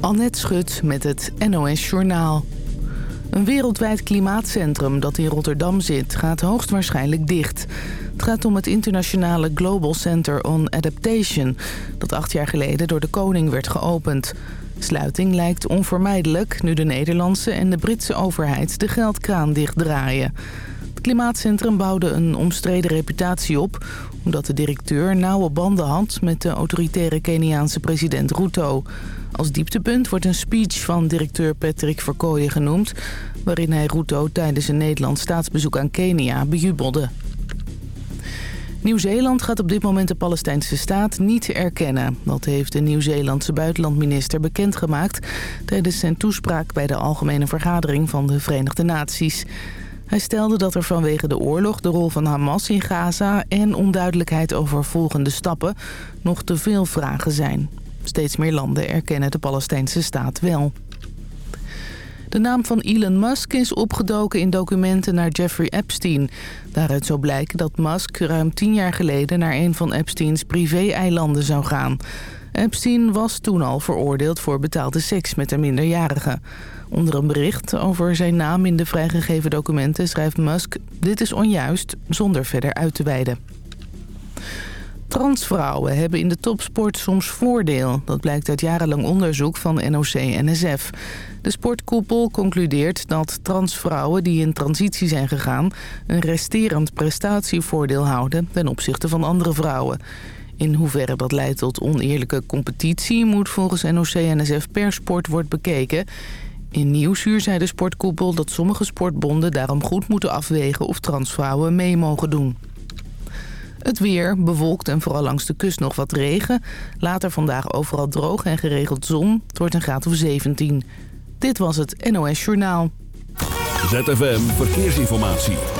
Annette Schut met het NOS Journaal. Een wereldwijd klimaatcentrum dat in Rotterdam zit gaat hoogstwaarschijnlijk dicht. Het gaat om het internationale Global Center on Adaptation... dat acht jaar geleden door de koning werd geopend. Sluiting lijkt onvermijdelijk nu de Nederlandse en de Britse overheid de geldkraan dichtdraaien. Het klimaatcentrum bouwde een omstreden reputatie op... omdat de directeur nauwe banden had met de autoritaire Keniaanse president Ruto... Als dieptepunt wordt een speech van directeur Patrick Verkooyen genoemd... waarin hij Ruto tijdens een Nederlands staatsbezoek aan Kenia bejubelde. Nieuw-Zeeland gaat op dit moment de Palestijnse staat niet erkennen. Dat heeft de Nieuw-Zeelandse buitenlandminister bekendgemaakt... tijdens zijn toespraak bij de Algemene Vergadering van de Verenigde Naties. Hij stelde dat er vanwege de oorlog, de rol van Hamas in Gaza... en onduidelijkheid over volgende stappen nog te veel vragen zijn. Steeds meer landen erkennen de Palestijnse staat wel. De naam van Elon Musk is opgedoken in documenten naar Jeffrey Epstein. Daaruit zou blijken dat Musk ruim tien jaar geleden naar een van Epsteins privé-eilanden zou gaan. Epstein was toen al veroordeeld voor betaalde seks met een minderjarige. Onder een bericht over zijn naam in de vrijgegeven documenten schrijft Musk... dit is onjuist, zonder verder uit te wijden. Transvrouwen hebben in de topsport soms voordeel. Dat blijkt uit jarenlang onderzoek van NOC-NSF. De sportkoepel concludeert dat transvrouwen die in transitie zijn gegaan... een resterend prestatievoordeel houden ten opzichte van andere vrouwen. In hoeverre dat leidt tot oneerlijke competitie... moet volgens NOC-NSF per sport wordt bekeken... In Nieuwsuur zei de sportkoepel dat sommige sportbonden daarom goed moeten afwegen of transvrouwen mee mogen doen. Het weer, bewolkt en vooral langs de kust nog wat regen. Later vandaag overal droog en geregeld zon. Het wordt een graad of 17. Dit was het NOS Journaal. ZFM Verkeersinformatie.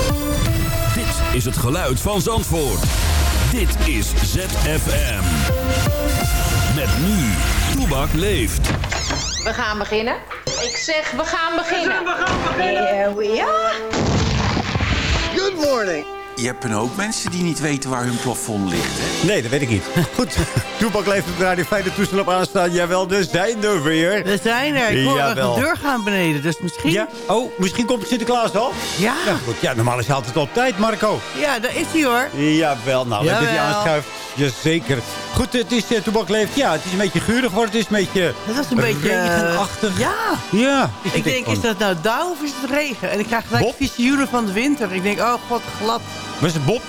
Is het geluid van Zandvoort. Dit is ZFM. Met nu, Toebak leeft. We gaan beginnen. Ik zeg, we gaan beginnen. We gaan beginnen. ja. Good morning. Je hebt een hoop mensen die niet weten waar hun plafond ligt, hè? Nee, dat weet ik niet. Goed, Toepak leeft op de Radio Fijne toestel op aanstaan. Jawel, er zijn er weer. We zijn er. Ik hoor Jawel. de deur gaan beneden, dus misschien... Ja? Oh, misschien komt Sinterklaas al? Ja. Ja, goed. Ja, normaal is hij altijd op tijd, Marco. Ja, daar is hij hoor. Jawel, nou, dat hij aanschuift. Jazeker. Goed, het is uh, Toebak leeft. Ja, het is een beetje geurig geworden. Het is een beetje Het was een beetje... eh, regenachtig. Ja. Ja. Ik denk, is dat nou dauw of is het regen? En ik krijg gelijk visioenen van de winter. Ik denk, oh god, glad. Was het Bob?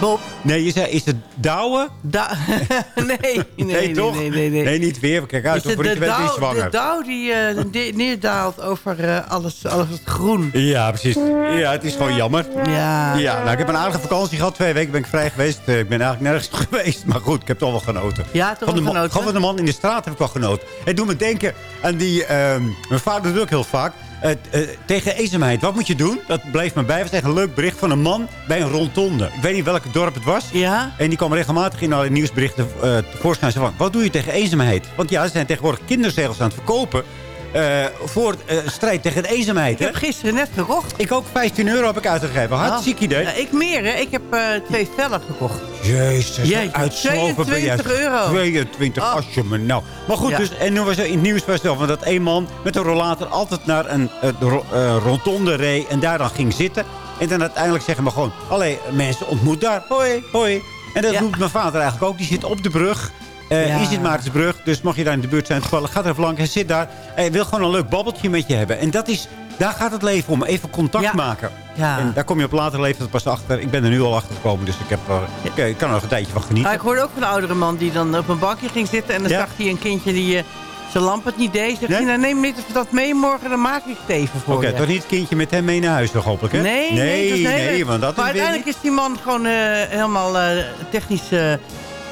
Bob, Nee, je zei, is het douwen? da nee, nee, nee, toch? nee, nee, nee. niet weer. Kijk uit, Is het de is dauw, zwanger. de dauw die ne- neerdaalt over eh, alles, alles het groen. Ja, precies. Ja, het is gewoon jammer. Ja. Ja, nou, ik heb een aardige vakantie gehad. Twee weken ben ik vrij geweest. Eh, Ik ben eigenlijk nergens geweest. Maar goed, ik heb toch wel genoten. Ja, toch de wel genoten, Gewoon van de man in de straat heb ik wel genoten. Het doet me denken aan die... ehm, mijn vader doet ook heel vaak. Eh, eh, tegen eenzaamheid. Wat moet je doen? Dat bleef me bij. Het was echt een leuk bericht van een man bij een rondonde. Ik weet niet welk dorp het was. Ja? En die kwam regelmatig in alle nieuwsberichten uh, tevoorschijn. Zo van, wat doe je tegen eenzaamheid? Want ja, ze zijn tegenwoordig kinderzegels aan het verkopen. Eh, voor eh, strijd tegen de eenzaamheid. Ik hè? heb gisteren net gekocht. Ik ook 15 euro heb ik uitgegeven. Hartstikke idee. Ja, ik meer, hè. Ik heb eh, twee vellen gekocht. Jezus, ben jij. 22 euro. 22, Oh. als je me nou. Maar goed, Ja. dus, en nu was er in het nieuws was wel dat één man met een rollator altijd naar een ro- rotonde reed en daar dan ging zitten. En dan uiteindelijk zeggen we gewoon, allee, mensen ontmoet daar. Hoi, hoi. En dat Ja. doet mijn vader eigenlijk ook. Die zit op de brug. Eh Ja. Hier zit Maartensbrug. Dus mocht je daar in de buurt zijn, toevallig, gaat er even langs. Hij zit daar. Hij wil gewoon een leuk babbeltje met je hebben. En dat is, daar gaat het leven om. Even contact Ja. maken. Ja. En daar kom je op later leeftijd pas achter. Ik ben er nu al achter gekomen, dus ik, heb er, ik, ik kan er nog een tijdje van genieten. Ah, ik hoorde ook van een oudere man die dan op een bankje ging zitten... en dan zag hij een kindje die eh, zijn lamp het niet deed. Zegt Nee? hij, nou neem niet dat mee morgen, dan maak ik het even voor Oké, toch niet het kindje met hem mee naar huis toch hopelijk, hè? Nee, nee, nee, dat is want dat Maar is uiteindelijk is die man gewoon eh, helemaal eh, technisch eh,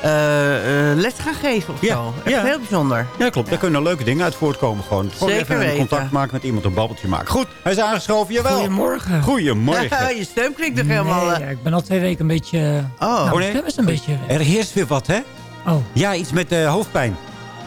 eh, eh, les gaan geven of Ja, zo. Echt ja. heel bijzonder. Ja, klopt. Daar kunnen leuke dingen uit voortkomen. Gewoon, gewoon Zeker even weten. contact maken met iemand, een babbeltje maken. Goed, hij is aangeschoven. Jawel. Goedemorgen. Goedemorgen. je stem klinkt toch helemaal... Nee, eh, ja, ik ben al twee weken een beetje... Oh. nou, Oh, mijn nee? stem is een beetje... Er heerst weer wat, hè? Oh, Ja, iets met eh, hoofdpijn.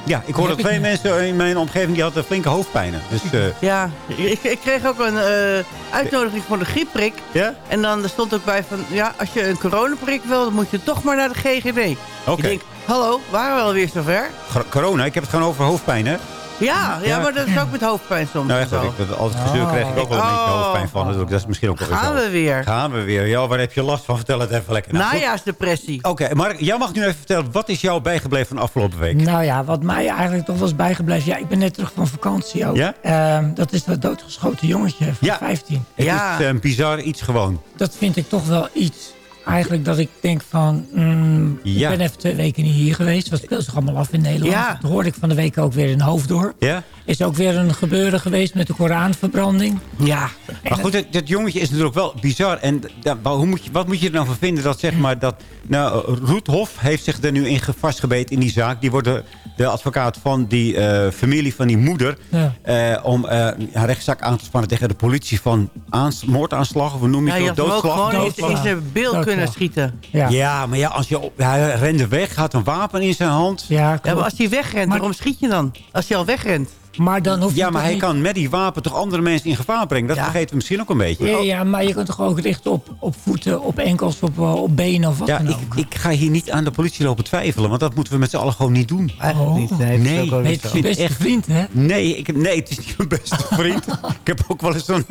Ja, ik hoorde ik twee mensen in mijn omgeving die hadden flinke hoofdpijnen. Dus, eh, Ja, ik, ik kreeg ook een eh, uitnodiging voor de griepprik. ja? En dan stond ook bij van... Ja, als je een coronaprik wil, dan moet je toch maar naar de GGD. Oké. Ik denk, hallo, waren we alweer zover? Corona, ik heb het gewoon over hoofdpijn, hè? Ja, ja, maar dat is ook met hoofdpijn soms. Nou goed, ik, altijd gezeur krijg ik ook wel een beetje Oh. hoofdpijn van. natuurlijk. Dat is misschien ook wel Gaan we weer. Gaan we weer. Ja, waar heb je last van? Vertel het even lekker. Nou. Najaarsdepressie. Oké, Mark, jij mag nu even vertellen. Wat is jou bijgebleven van de afgelopen week? nou ja, wat mij eigenlijk toch was bijgebleven... Ja, ik ben net terug van vakantie ook. Ja? Ehm, dat is dat doodgeschoten jongetje van Ja. 15. Het Ja. is een bizar iets gewoon. Dat vind ik toch wel iets... Eigenlijk dat ik denk van... mm, Ja. Ik ben even twee weken niet hier geweest. Wat speelt zich allemaal af in Nederland? Ja. Dat hoorde ik van de week ook weer in Hoofddorp. Ja? Is ook weer een gebeuren geweest met de Koranverbranding. Ja. Maar goed, dat, dat jongetje is natuurlijk wel bizar. En hoe moet je, wat moet je er nou van vinden dat zeg maar dat... Nou, Roethof heeft zich er nu in ge- vastgebeten in die zaak. Die wordt de, de advocaat van die eh, familie van die moeder... Ja. eh, om eh, een rechtszaak aan te spannen tegen de politie van aans, moordaanslag. Of hoe noem je Ja, je het? had hem ook Doodslag? gewoon in, Doodslag. in zijn beeld Doodslag. kunnen schieten. Ja, maar ja, als je, hij rende weg, had een wapen in zijn hand. Ja, maar als hij wegrent, Maar- waarom schiet je dan? Als hij al wegrent. Maar dan hoef je Ja, maar hij niet- kan met die wapen toch andere mensen in gevaar brengen. Dat Ja. vergeten we misschien ook een beetje. Ja, ja, maar je kunt toch ook richten op, op voeten, op enkels, op, eh, op benen of wat Ja, dan ik, ook. ik ga hier niet aan de politie lopen twijfelen. Want dat moeten we met z'n allen gewoon niet doen. Oh. niet. Nee, het is je beste echt- vriend, hè? Nee, ik, nee, het is niet mijn beste vriend. ik heb ook wel eens zo'n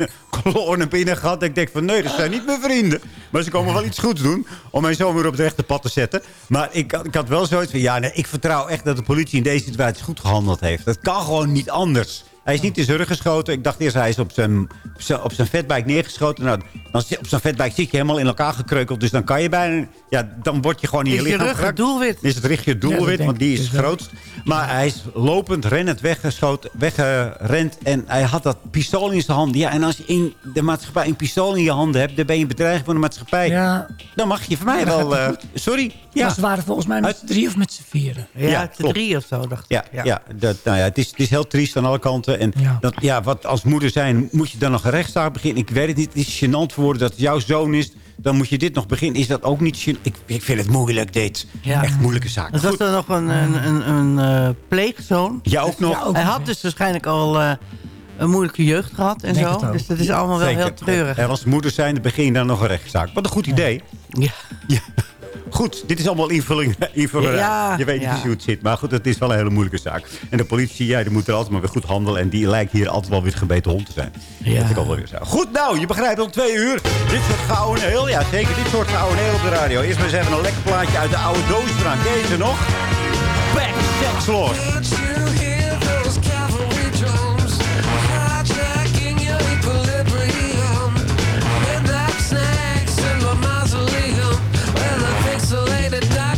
naar binnen gehad. Dat ik denk van nee, dat zijn niet mijn vrienden. Maar ze komen wel iets goeds doen om mij zo weer op het rechte pad te zetten. Maar ik, had- ik had wel zoiets van... Ja, nee, ik vertrouw echt dat de politie in deze situatie goed gehandeld heeft. Dat kan gewoon niet anders. Hij is niet in zijn rug geschoten. Ik dacht eerst hij is op zijn, op zijn- op zijn fatbike neergeschoten. Nou, dan, zit- op zijn fatbike zit je helemaal in elkaar gekreukeld. Dus dan kan je bijna... Ja, dan word je gewoon in je Is je lichaam rug het doelwit? Is het richtje Ja, doelwit, want die is het grootst. Maar hij is lopend, rennend, weggeschoten, weggerend. En hij had dat pistool in zijn hand. Ja, en als je in de maatschappij een pistool in je handen hebt... dan ben je een bedreiging van de maatschappij. Ja, Dan mag je van mij Ja, wel... eh, sorry. ja. Ja, ze waren volgens mij met Uit- z'n drie of met z'n vieren. Ja, Ja, drie of zo, dacht ja, ik. ja. dat, nou ja het, is, het is heel triest aan alle kanten. En Ja. Dat, ja, wat als moeder zijn, moet je dan nog een rechtszaak beginnen? Ik weet het niet. Het is gênant voor woorden dat het jouw zoon is. Dan moet je dit nog beginnen. Is dat ook niet gênant? Ik, ik vind het moeilijk, dit. Ja. Echt moeilijke zaak. Er was er nog een, een, een, een eh, pleegzoon. Ja, ook nog. Ja, ook Hij nog, had dus waarschijnlijk al eh, een moeilijke jeugd gehad en Denk zo. Dus dat is allemaal wel Zeker. heel treurig. En als moeder zijn, dan begin je dan nog een rechtszaak. Wat een goed idee. Ja. Goed, dit is allemaal invulling. invulling. Ja, je weet niet ja. hoe het zit. Maar goed, het is wel een hele moeilijke zaak. En de politie, ja, die moet er altijd maar weer goed handelen. En die lijkt hier altijd wel weer gebeten hond te zijn. Ja. Dat ik al wel weer zo. Goed, nou, je begrijpt om twee uur. Dit soort gouden heel. Ja, zeker dit soort gouden heel op de radio. Eerst maar eens even een lekker plaatje uit de oude doos eraan. Ken je ze nog? Back Sex.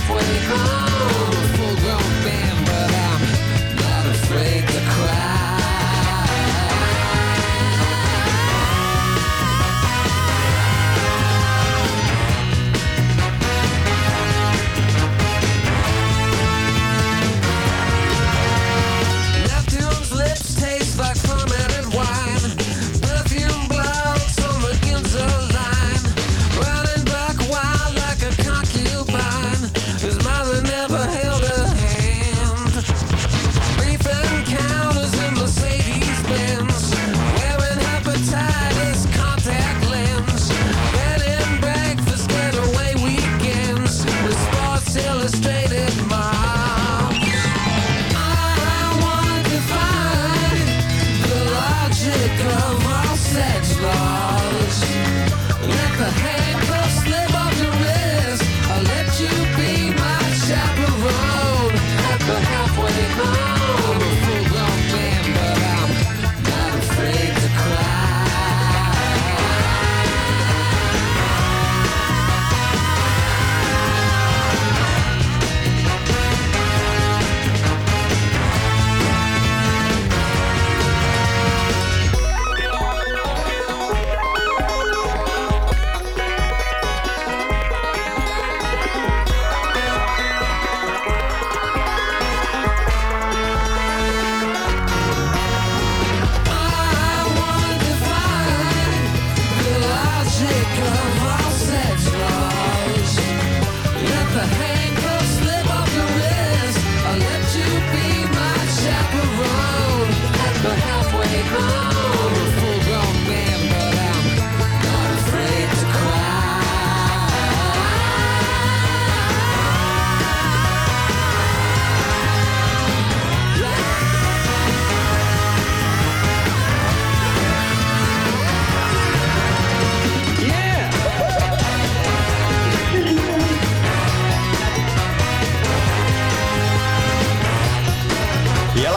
halfway home.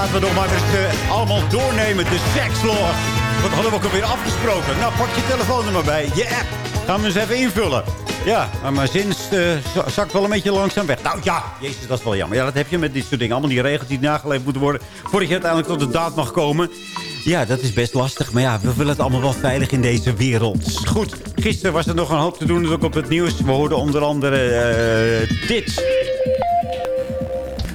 Laten we nog maar eens eh, allemaal doornemen. De sekslog. Wat hadden we ook alweer afgesproken? Nou, pak je telefoonnummer bij. Je app. Gaan we eens even invullen. Ja, maar mijn zin eh, zakt wel een beetje langzaam weg. Nou ja, jezus, dat is wel jammer. Ja, dat heb je met dit soort dingen. Allemaal die regels die nageleefd moeten worden... voordat je uiteindelijk tot de daad mag komen. Ja, dat is best lastig. Maar ja, we willen het allemaal wel veilig in deze wereld. Goed, gisteren was er nog een hoop te doen ook op het nieuws. We hoorden onder andere eh, dit.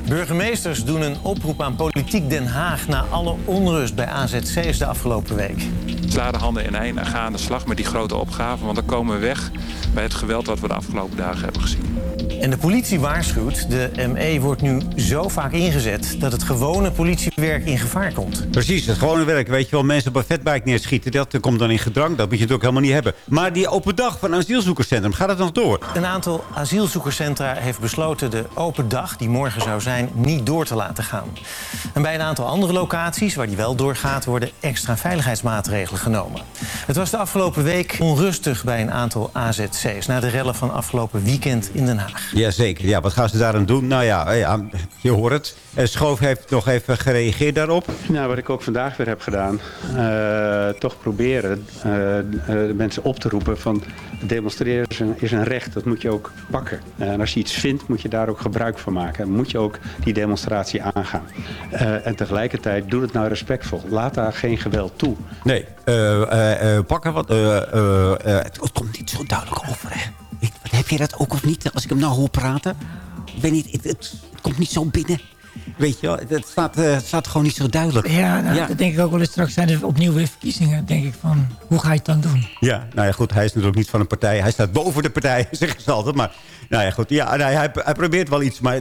Burgemeesters doen een oproep aan Politiek Den Haag... na alle onrust bij AZC's de afgelopen week. Sla de handen ineen en ga aan de slag met die grote opgave. Want dan komen we weg bij het geweld wat we de afgelopen dagen hebben gezien. En de politie waarschuwt, de ME wordt nu zo vaak ingezet... dat het gewone politiewerk in gevaar komt. Precies, het gewone werk. Weet je wel, mensen op een vetbike neerschieten. Dat komt dan in gedrang. Dat moet je natuurlijk helemaal niet hebben. Maar die open dag van asielzoekerscentrum, gaat het nog door? Een aantal asielzoekerscentra heeft besloten de open dag... die morgen zou zijn, niet door te laten gaan. En bij een aantal andere locaties, waar die wel doorgaat... worden extra veiligheidsmaatregelen genomen. Het was de afgelopen week onrustig bij een aantal AZC's... na de rellen van afgelopen weekend in Den Haag. Jazeker. Ja, wat gaan ze daaraan doen? Nou ja, ja je hoort het. Eh, Schoof heeft nog even gereageerd daarop. Nou, wat ik ook vandaag weer heb gedaan, eh, toch proberen eh, eh, de mensen op te roepen van demonstreren is een, is een recht, dat moet je ook pakken. Eh, en als je iets vindt, moet je daar ook gebruik van maken. En moet je ook die demonstratie aangaan. Eh, en tegelijkertijd, doe het nou respectvol. Laat daar geen geweld toe. Nee, eh, eh, eh, pakken wat... eh, eh, eh, het, het komt niet zo duidelijk over, hè? Ik, heb je dat ook of niet, als ik hem nou hoor praten? Het, het komt niet zo binnen. Weet je wel, het staat, eh, het staat gewoon niet zo duidelijk. Ja, nou, dat denk ik ook wel eens. Straks zijn er opnieuw weer verkiezingen. denk ik van, hoe ga je het dan doen? Ja, nou ja, goed. Hij is natuurlijk niet van een partij. Hij staat boven de partij, zeggen ze altijd. Maar nou ja, goed. Ja, nou, hij, hij probeert wel iets. Maar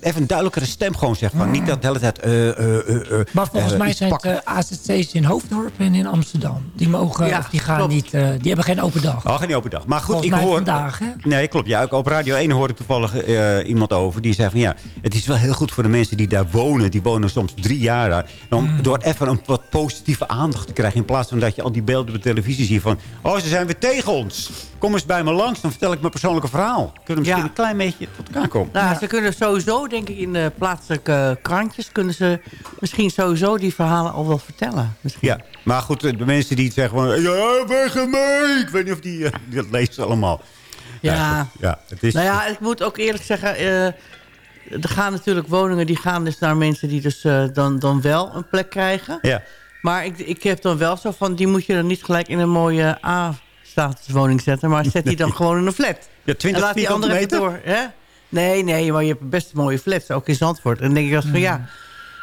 even een duidelijkere stem gewoon zeggen. Van, Niet dat de hele tijd... eh, eh, eh, eh, Maar volgens eh, mij zijn het pakken. eh, AZC's in Hoofddorp en in Amsterdam. Die mogen, Ja, of die gaan klopt. niet, eh, die hebben geen open dag. Oh, geen open dag. Maar goed, Volgens ik hoor... vandaag, hè? Nee, klopt. Ja, ook op Radio 1 hoorde ik toevallig eh, iemand over. Die zei van ja, het is wel heel goed voor de mensen die daar wonen. Die wonen soms drie jaar daar. Om Mm. door even een wat positieve aandacht te krijgen. In plaats van dat je al die beelden op de televisie ziet van... Oh, ze zijn weer tegen ons. Kom eens bij me langs, dan vertel ik mijn persoonlijke verhaal. Kunnen we misschien een klein beetje tot elkaar komen. Nou, ze kunnen sowieso, denk ik, in de plaatselijke krantjes... kunnen ze misschien sowieso die verhalen al wel vertellen. Misschien. Ja, maar goed, de mensen die zeggen van... Ja, weg ermee. Ik weet niet of die, eh, die dat lezen allemaal. Ja. ja het is... Nou ja, ik moet ook eerlijk zeggen... eh, er gaan natuurlijk woningen die gaan dus naar mensen die dus eh, dan, dan wel een plek krijgen. Ja. Maar ik, ik heb dan wel zo van, die moet je dan niet gelijk in een mooie A-statuswoning zetten. Maar zet die dan gewoon in een flat. Ja, 20 en laat die andere meter? door. Hè? Nee, nee, maar je hebt best mooie flats, ook in Zandvoort. En dan denk ik als van ja...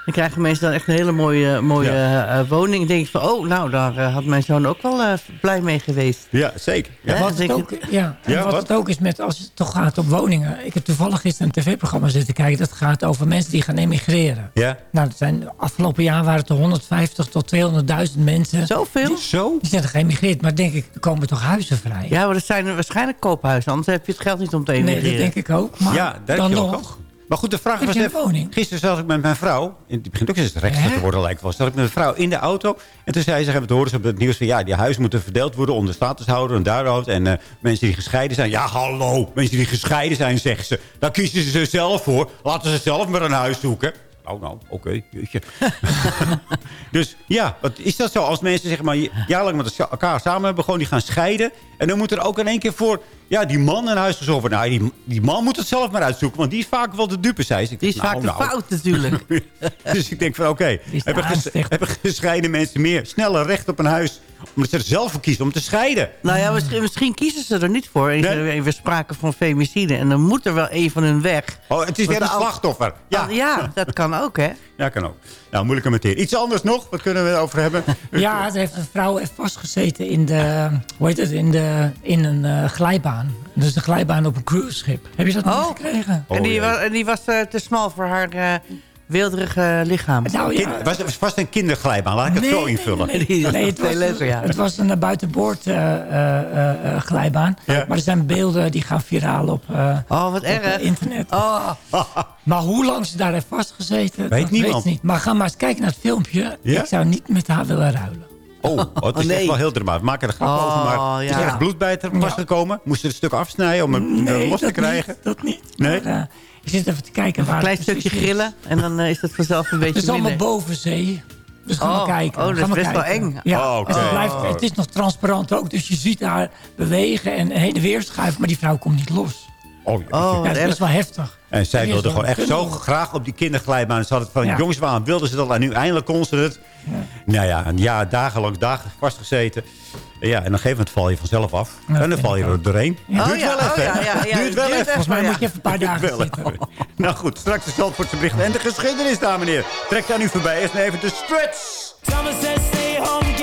Dan krijgen mensen dan echt een hele mooie, mooie eh, eh, woning. Dan denk ik van, oh, nou, daar eh, had mijn zoon ook wel blij mee geweest. Ja, zeker. Hè? Wat, Dan het ook, ja, en Ja, wat, wat? het ook is met, als het toch gaat op woningen. Ik heb toevallig gisteren een tv-programma zitten kijken. Dat gaat over mensen die gaan emigreren. Ja. Nou, dat zijn, afgelopen jaar waren het er 150 tot 200.000 mensen. Zoveel? Zo? Die zijn er geëmigreerd. Maar denk ik, er komen toch huizen vrij? Ja, maar dat zijn waarschijnlijk koophuizen. Anders heb je het geld niet om te nee, emigreren. dat denk ik ook. Maar ja, dan heb je ook nog. al. Maar goed, de vraag was even... woning? Gisteren zat ik met mijn vrouw... die begint ook eens rechter te worden lijkt wel. Zat ik met een vrouw in de auto. En toen zei ze, hebben we horen ze op het nieuws van... ja, die huizen moeten verdeeld worden onder statushouder en daarover. En eh, mensen die gescheiden zijn... ja, hallo, mensen die gescheiden zijn, zeggen ze. Daar kiezen ze zelf voor. Laten ze zelf maar een huis zoeken. Nou, nou, oké, jeetje. dus ja, wat is dat zo? Als mensen zeg maar jaarlang met elkaar samen hebben... gewoon die gaan scheiden... en dan moet er ook in één keer voor... ja, die man een huis gezocht. Nou, die, die man moet het zelf maar uitzoeken... want die is vaak wel de dupe, zei ze. Ik Die is vaak nou, de nou. fout natuurlijk. dus ik denk van, oké, hebben, ges- hebben gescheiden mensen meer sneller recht op een huis... omdat ze er zelf voor kiezen om te scheiden? nou ja, misschien, misschien kiezen ze er niet voor. Nee. We spraken van femicide. En dan moet er wel een van hun weg. Oh, het is weer een slachtoffer. Ja, ja, dat kan ook, hè? Ja kan ook. Nou, moeilijke materie. Iets anders nog? Wat kunnen we erover hebben? Ja, er heeft een vrouw heeft vastgezeten in, de, hoe heet het, in, de, in een eh, glijbaan. Dus de glijbaan op een cruiseschip. Heb je dat nog Oh. gekregen? Oh, en die, jee. wa- en die was eh, te smal voor haar, eh, weelderige lichaam. Nou ja, Kind- was, was vast een kinderglijbaan. Laat ik het Nee, zo invullen. Nee, Nee, het was, twee lessen, ja. het was een eh, buitenboord eh, eh, glijbaan. Ja. Maar er zijn beelden die gaan viraal op, eh, Oh, wat op erg. internet. Oh, Maar hoe lang ze daar heeft vastgezeten, Weet dat niemand. weet niet. Maar ga maar eens kijken naar het filmpje. Ja? Ik zou niet met haar willen ruilen. Oh, oh, het is Oh, nee. echt wel heel dramatisch. We maken er grap Oh, over, maar het is ja. echt bloed bij het Ja. vastgekomen. Moesten ze een stuk afsnijden om hem eh, los te krijgen. Niet, dat niet. Nee? Maar, ik zit even te kijken waar een klein stukje is. grillen. En dan eh, is het vanzelf een beetje Het is allemaal minder. boven zee. Dus gaan Oh, we kijken. oh, dat Gaan is best wel eng. Ja, Oh, oké. het, blijft, Oh. het is nog transparant ook. Dus je ziet haar bewegen en heen en weer schuiven. Maar die vrouw komt niet los. Oh, Oh, Ja, dat is wel heftig. En zij is wilde gewoon echt zo graag op die kinderglijbaan. Ze hadden het van Ja. jongens waarom wilden ze dat. En nu eindelijk kon ze het. Nou ja, een jaar, dagenlang dagen vastgezeten. Ja, en op een gegeven moment val je vanzelf af. Ja, en dan val je er doorheen. Oh, Duurt ja, wel oh, even. ja, ja, ja, Duurt wel duurt even. Volgens mij Ja. moet je even een paar dagen zitten. Nou goed, straks de Zandvoortse berichten. En de geschiedenis, dames en heren. Trek daar nu voorbij. Eerst even de stretch. Thomas said, stay home,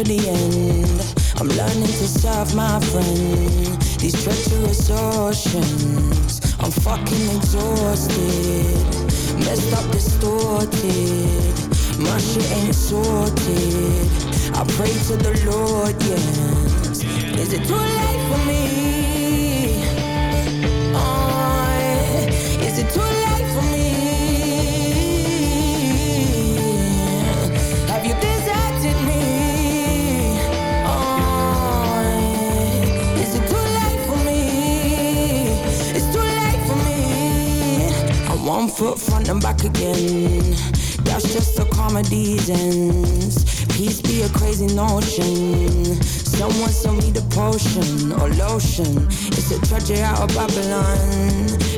until the end. I'm learning to serve my friend. These treacherous oceans. I'm fucking exhausted. Messed up, distorted. My shit ain't sorted. I pray to the Lord, yes. Is it too late for me? Foot front and back again. That's just a comedies ends. Peace be a crazy notion. Someone sell me the potion or lotion. It's a tragedy out of Babylon.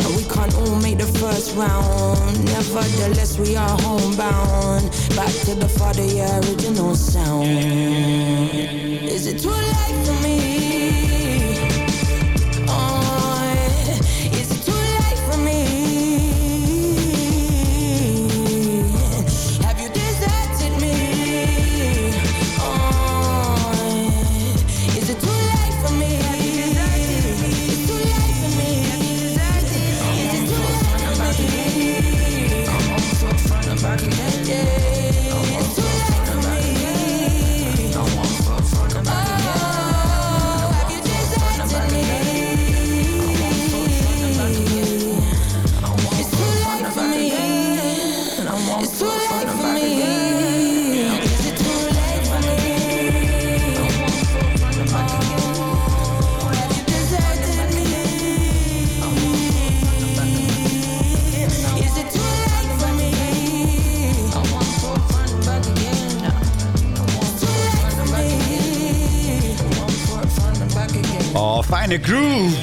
And we can't all make the first round. Nevertheless, we are homebound. Back to the father, yeah, original sound. Is it too late for me? Fijne groove.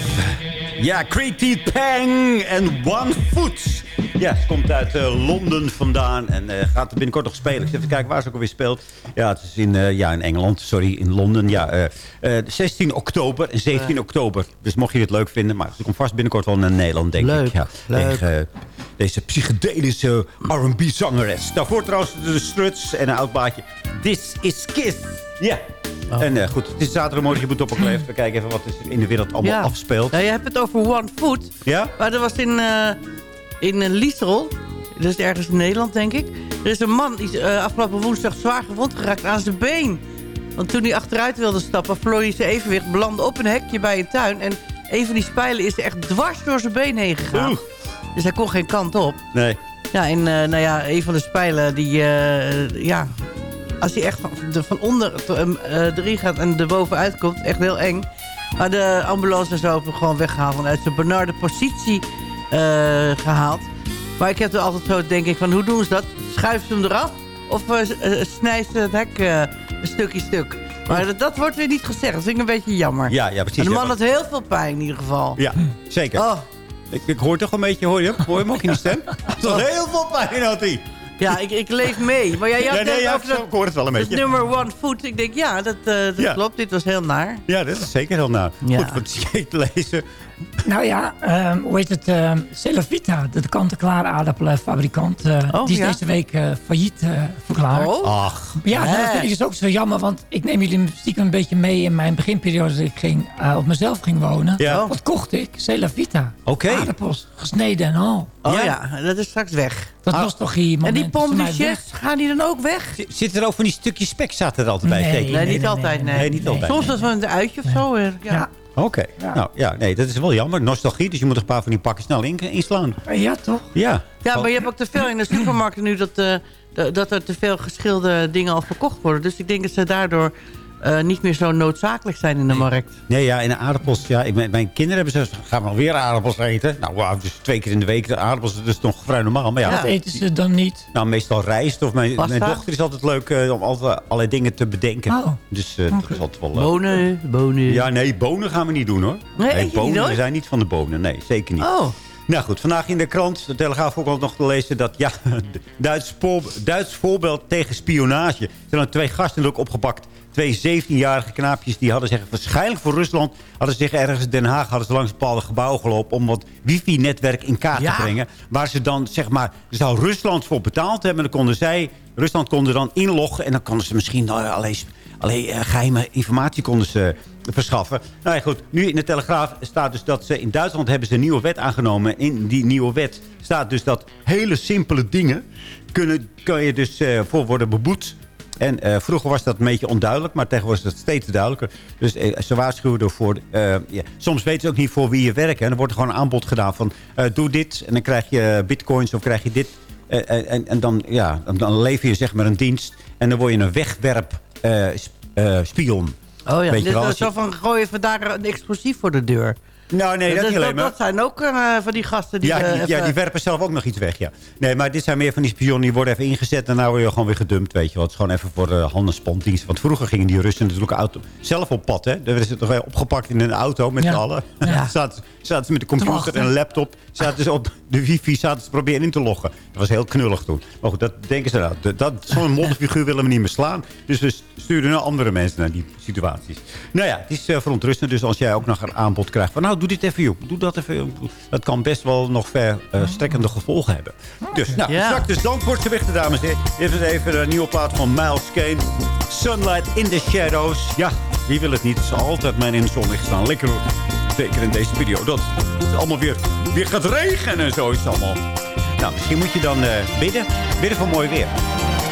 Ja, Creaty Pang en One Foot. Ja, ze komt uit eh, Londen vandaan en eh, gaat er binnenkort nog spelen. Ik zit even kijken waar ze ook alweer speelt. Ja, het is in, eh, ja, in Engeland, sorry, in Londen. Ja, eh, eh, 16 oktober en 17 oktober. Dus mocht je het leuk vinden, maar ze komt vast binnenkort wel naar Nederland, denk Leuk, ik. Ja, leuk. Tegen, deze psychedelische R&B-zangeres. Daarvoor trouwens de Struts en een oud baatje. This is Kiss. Ja. En eh, goed, het is zaterdagmorgen, je moet op elkaar We kijken even wat er in de wereld allemaal Ja. afspeelt. Ja, je hebt het over One Foot. Ja? Maar er was in, eh in eh, Liesel, dat is ergens in Nederland denk ik. Er is een man die is afgelopen woensdag zwaar gewond geraakt aan zijn been. Want toen hij achteruit wilde stappen, verloor hij zijn evenwicht, belandde op een hekje bij een tuin. En een van die spijlen is echt dwars door zijn been heen gegaan. Dus hij kon geen kant op. Nee. Ja, en nou ja, een van de spijlen die, ja, als hij echt van, de, van onder erin gaat en er bovenuit komt, echt heel eng. Maar de ambulance is over gewoon weggehaald en uit zijn benarde positie eh, gehaald. Maar ik heb er altijd zo, denk ik, van hoe doen ze dat? Schuiven ze hem eraf? Of uh, snijden ze het hek een stukje stuk? Maar dat, dat, wordt weer niet gezegd. Dat vind ik een beetje jammer. Ja, ja precies. En de man ja, had heel veel pijn in ieder geval. Ja, zeker. Oh. Ik, ik hoor toch een beetje, hoor je hem? Hoor je hem ook in de stem? Toch heel veel pijn had hij. Ja, ik, ik leef mee. Maar jij had ja, nee, ja, over dat, ik hoor het wel een beetje. nummer One Foot. Ik denk, ja, dat, uh, dat ja. klopt. Dit was heel naar. Ja, dat is zeker heel naar. Ja. Goed, je te lezen? Nou ja, um, hoe heet het? Uh, Celavita, de kant-en-klaar aardappelenfabrikant. Uh, oh, die is ja? deze week uh, failliet verklaard. Oh. Ach. Ja, dat vind ik dus ook zo jammer. Want ik neem jullie stiekem een beetje mee in mijn beginperiode. Dat ik ging, op mezelf ging wonen. Ja. Wat kocht ik? Celavita. Oké. Okay. Aardappels, gesneden en al. Oh ja, ja dat is straks weg. Dat ah. was toch hier En die pompjes, gaan die dan ook weg? Zit er ook van die stukjes spek zaten er altijd bij? Nee, nee, nee, niet nee, altijd. Nee. nee niet altijd. Soms was het een uitje of zo. Ja. Oké, okay. ja. nou ja, nee, dat is wel jammer. Nostalgie, dus je moet een paar van die pakken snel in, inslaan. Ja, toch? Ja. Ja, maar je hebt ook te veel in de supermarkten nu dat, uh, dat er te veel geschilde dingen al verkocht worden. Dus ik denk dat ze daardoor uh, niet meer zo noodzakelijk zijn in de nee. markt. Nee, ja, in de aardappels. Ja, ik, mijn, mijn kinderen hebben ze, gaan we alweer aardappels eten. Nou, wow, dus twee keer in de week de aardappels, dat is nog vrij normaal. Maar ja, Wat eten ze dan niet? Nou, meestal rijst. Of mijn, mijn dochter is altijd leuk uh, om altijd allerlei dingen te bedenken. Oh. Dus uh, okay. dat is altijd wel leuk. Bonen, bonen. Ja, nee, bonen gaan we niet doen hoor. Nee, nee bonen, niet we zijn niet van de bonen. Nee, zeker niet. Oh. Nou goed, vandaag in de krant, de Telegraaf ook al nog te lezen... dat ja, Duits, voor, Duits voorbeeld tegen spionage. Er zijn twee gasten ook opgepakt. Twee 17-jarige knaapjes die hadden zich waarschijnlijk voor Rusland... hadden zich ergens in Den Haag hadden ze langs bepaalde gebouwen gelopen... om wat wifi-netwerk in kaart ja. te brengen. Waar ze dan, zeg maar, zou Rusland voor betaald hebben. En dan konden zij, Rusland konden dan inloggen... en dan konden ze misschien nou, alleen, alleen uh, geheime informatie konden ze verschaffen. Nou ja, goed. Nu in de Telegraaf staat dus dat ze in Duitsland hebben ze een nieuwe wet aangenomen. In die nieuwe wet staat dus dat hele simpele dingen kunnen, kun je dus uh, voor worden beboet. En uh, vroeger was dat een beetje onduidelijk, maar tegenwoordig is dat steeds duidelijker. Dus uh, ze waarschuwen ervoor. Uh, ja. Soms weten ze ook niet voor wie je werkt. En er wordt gewoon een aanbod gedaan van doe dit en dan krijg je bitcoins of krijg je dit. en, en dan, ja, dan lever je zeg maar een dienst en dan word je een wegwerp spion. Oh ja, Weet je dit wel, zo van gooi je vandaag een explosief voor de deur. Nou, nee, dat, Dus niet alleen maar. dat zijn ook eh, van die gasten die... Ja, eh, die, ja, even- die werpen zelf ook nog iets weg, ja. Nee, maar dit zijn meer van die spionnen, die worden even ingezet... en nou word je gewoon weer gedumpt, weet je wel. Het is gewoon even voor de handelspontdienst. Want vroeger gingen die Russen natuurlijk auto, zelf op pad, hè. Daar werden ze toch wel opgepakt in een auto met Ja. z'n allen. Ja. zaten, zaten ze met de computer en een laptop... zaten ze op de wifi, zaten ze proberen in te loggen. Dat was heel knullig toen. Maar goed, dat denken ze nou. Dat, Zo'n modderfiguur willen we niet meer slaan. Dus we sturen naar andere mensen naar die situaties. Nou ja, het is eh, verontrustend. Dus als jij ook nog een aanbod krijgt van... nou, doe dit even, joh. Doe dat even. Dat kan best wel nog verstrekkende gevolgen hebben. Dus, nou, Ja. straks de Zandvoortse weg, dames en heren. Dit is even een nieuwe plaat van Miles Kane. Sunlight in the Shadows. Ja, wie wil het niet? Het is altijd mijn in de zonlicht staan. Lekker hoor. Zeker in deze periode. Dat het allemaal weer, weer gaat regenen en zo is het allemaal. Nou, misschien moet je dan eh, bidden. Bidden voor mooi weer.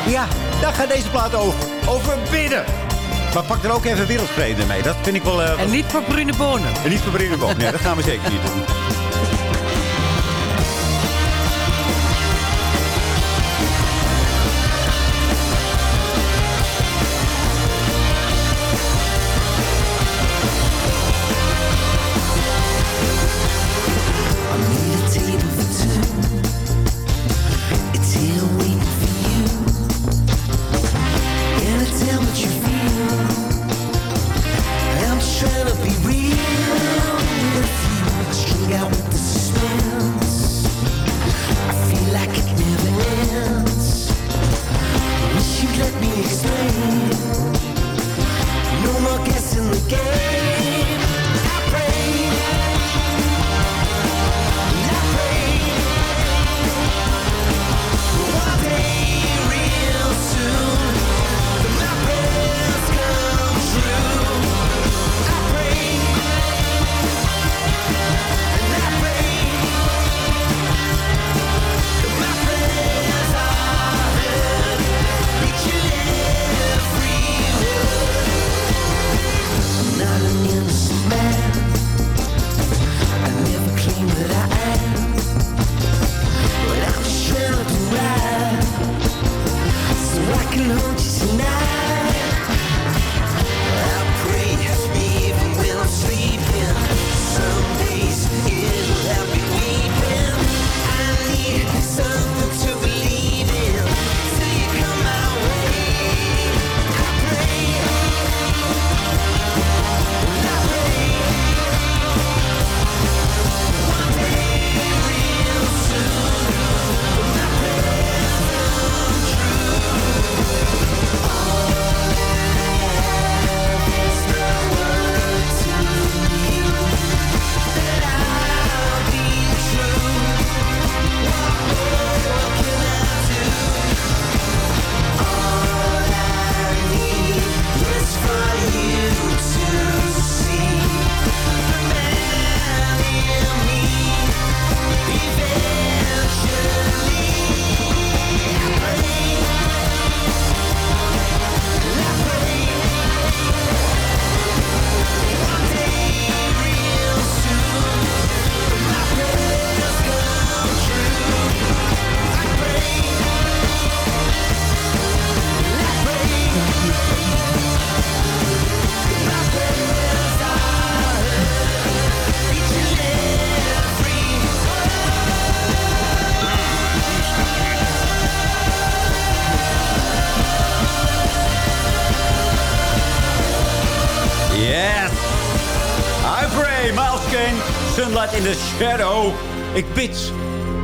Ja, daar gaat deze plaat over. Over bidden. Maar pak er ook even wereldvrede mee. Dat vind ik wel... eh, En niet voor bruine bonen. en niet voor Brinnenboom. Nee, dat gaan we zeker niet doen.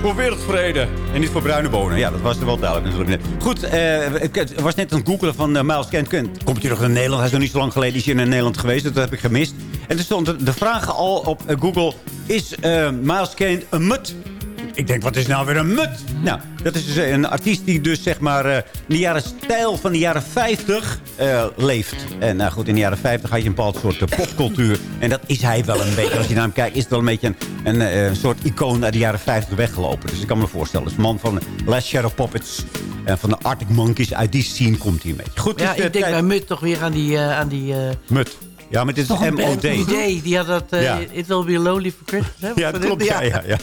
Voor wereldvrede. En niet voor bruine bonen. Ja, dat was er wel duidelijk natuurlijk. Goed, eh, ik was net aan het googelen van uh, Miles Kane. Ken- Komt hij nog in Nederland? Hij is nog niet zo lang geleden in Nederland geweest. Dat heb ik gemist. En er stond de- vraag al op eh, Google. Is eh, Miles Kane een mut? Ik denk, wat is nou weer een mut? Nou, dat is dus een artiest die dus zeg maar eh, in de jaren stijl van de jaren 50 eh, leeft. En nou goed, in de jaren 50 had je een bepaald soort eh, popcultuur. En dat is hij wel een beetje. Als je naar hem kijkt, is het wel een beetje een, een, eh, soort icoon uit de jaren 50 weggelopen. Dus ik kan me voorstellen. Een man van Last Shadow Puppets. En van de Arctic Monkeys. Uit die scene komt hij een beetje. Goed, Ja, dus, eh, ik denk bij Mut toch weer aan die... eh, aan die eh, Mut. Ja, maar dit is MOD. idee. Die had dat... eh, Ja. It will be lonely for Christmas. hè? Ja, dat klopt. Ja, ja, ja.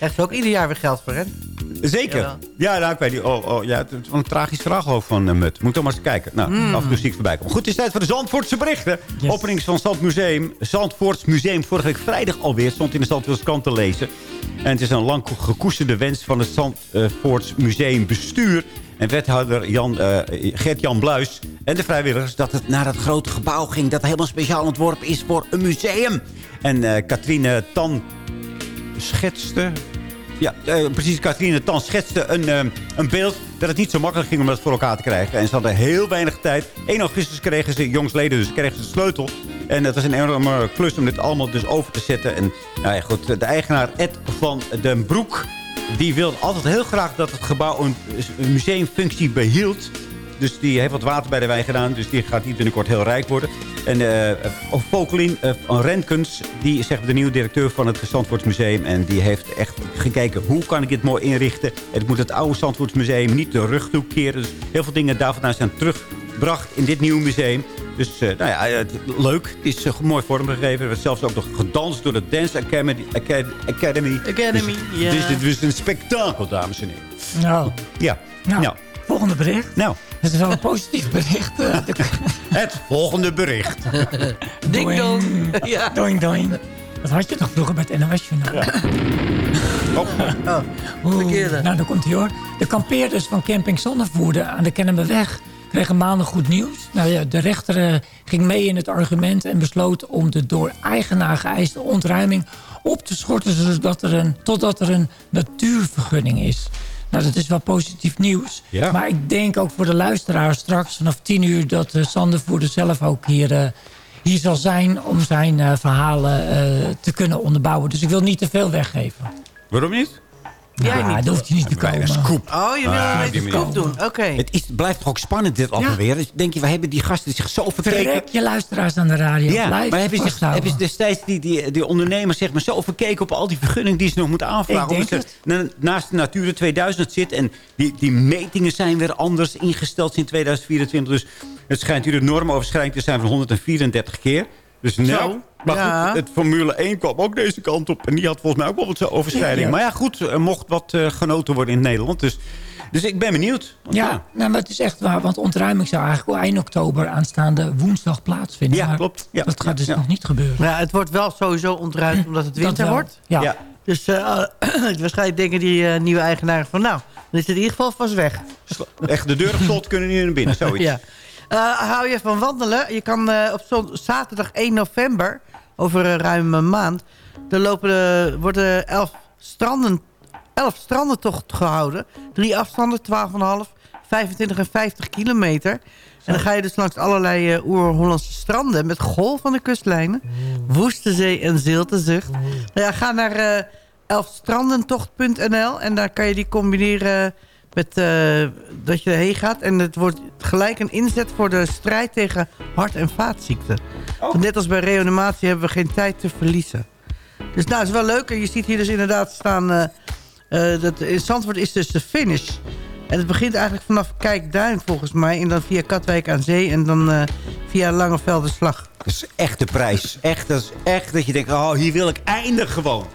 Echt ook ieder jaar weer geld voor, hè? Zeker. Jawel. Ja, nou, ik weet niet. Oh, oh, ja, het is wel een tragisch verhaal geloof van uh, Mut. Moet toch maar eens kijken. Nou, Mm. af en toe zie ik voorbij komen. Goed, het is tijd voor de Zandvoortse berichten. Yes. Openings van Zandmuseum. Zandvoorts Museum. Vorige week vrijdag alweer. Stond in de Zandvoortse krant te lezen. En het is een lang gekoesterde wens van het Zandvoorts Museum bestuur. En wethouder Jan, eh, Gert-Jan Bluis en de vrijwilligers... dat het naar dat grote gebouw ging... dat helemaal speciaal ontworpen is voor een museum. En eh Katrine Tan schetste... Ja, eh, precies. Katrine Tan schetste een, eh, een beeld dat het niet zo makkelijk ging om dat voor elkaar te krijgen. En ze hadden heel weinig tijd. 1 augustus kregen ze, jongsleden dus, kregen ze de sleutel. En het was een enorme klus om dit allemaal dus over te zetten. En nou ja, goed, de eigenaar Ed van den Broek... die wilde altijd heel graag dat het gebouw een museumfunctie behield... Dus die heeft wat water bij de wijn gedaan. Dus die gaat hier binnenkort heel rijk worden. En eh of Fokelien eh, van Renkens, die is zeg de nieuwe directeur van het Zandvoortsmuseum. En die heeft echt gekeken, hoe kan ik dit mooi inrichten? Het moet het oude Zandvoortsmuseum niet de rug toekeren. Dus heel veel dingen daarvan zijn teruggebracht in dit nieuwe museum. Dus eh, nou ja, het- leuk. Het is eh, mooi vormgegeven. Er werd zelfs ook nog gedanst door de Dance Academy. Academy. Academy, dus, ja. Dus dit is een spektakel, dames en heren. Nou, Ja. nou, Nou. volgende bericht. Nou. Het is wel een positief bericht. eh, Het volgende bericht. Ding dong. Ja. Doing, doing. Dat had je toch vroeger bij het NOS Journaal? Oh. Oeh, verkeerde. nou, dan komt hij hoor. De kampeerders van camping Zonnevoerder aan de Kennemerweg kregen maandag goed nieuws. Nou ja, de rechter eh, ging mee in het argument en besloot om de door eigenaar geëiste ontruiming op te schorten zodat er een, totdat er een natuurvergunning is. Nou, dat is wel positief nieuws. Ja. Maar ik denk ook voor de luisteraar straks vanaf 10 uur... dat uh, Sander Voerder zelf ook hier, eh, hier zal zijn... om zijn eh, verhalen te kunnen onderbouwen. Dus ik wil niet te veel weggeven. Waarom niet? Jij ja, dat hoeft je niet te komen. Scoop. Oh, je wil Ah, een die beetje scoop doen. Oké. Het is, blijft toch ook spannend dit allemaal Ja. weer. Dus denk je, we hebben die gasten zich zo verkeken. Verrek je luisteraars aan de radio. Ja, Blijf maar hebben ze, hebben ze destijds die, die, die ondernemers zeg maar, zo verkeken op al die vergunningen die ze nog moeten aanvragen? Ik denk omdat ze na- naast de Natura 2000 zit en die, die metingen zijn weer anders ingesteld in 2024. Dus het schijnt hier de normoverschrijding te zijn van 134 keer. Dus nou, maar ja. goed, het Formule 1 kwam ook deze kant op. En die had volgens mij ook wel wat zo'n overschrijding. Ja. Maar ja, goed, er mocht wat eh, genoten worden in Nederland. Dus, dus ik ben benieuwd. Want Ja, nou, maar het is echt waar. Want ontruiming zou eigenlijk eind oktober aanstaande woensdag plaatsvinden. Ja, Maar klopt. Ja. Dat gaat dus Ja. nog niet gebeuren. Ja, het wordt wel sowieso ontruimd omdat het winter wordt. Ja. Ja. Dus eh, waarschijnlijk denken die eh, nieuwe eigenaren van... nou, dan is het in ieder geval vast weg. Echt, de deur gesloten kunnen niet naar binnen, zoiets. Ja. Eh, hou je van wandelen? Je kan eh, op zaterdag 1 november, over een ruim een maand... er lopen, eh, worden elf stranden, elf strandentocht gehouden. Drie afstanden, 12,5, 25 en 50 kilometer. En dan ga je dus langs allerlei eh, oer-Hollandse stranden... met golf van de kustlijnen, Woestenzee en Ziltezucht. Nou ja, ga naar eh elfstrandentocht.nl en daar kan je die combineren met eh, dat je erheen gaat. En het wordt gelijk een inzet voor de strijd tegen hart- en vaatziekten. Want net als bij reanimatie hebben we geen tijd te verliezen. Dus nou, het is wel leuk. En je ziet hier dus inderdaad staan... eh, eh, dat in Zandvoort is dus de finish. En het begint eigenlijk vanaf Kijkduin volgens mij. En dan via Katwijk aan Zee. En dan via Langevelderslag. Dat is echt de prijs. Echt, dat is echt dat je denkt, oh, hier wil ik eindigen gewoon.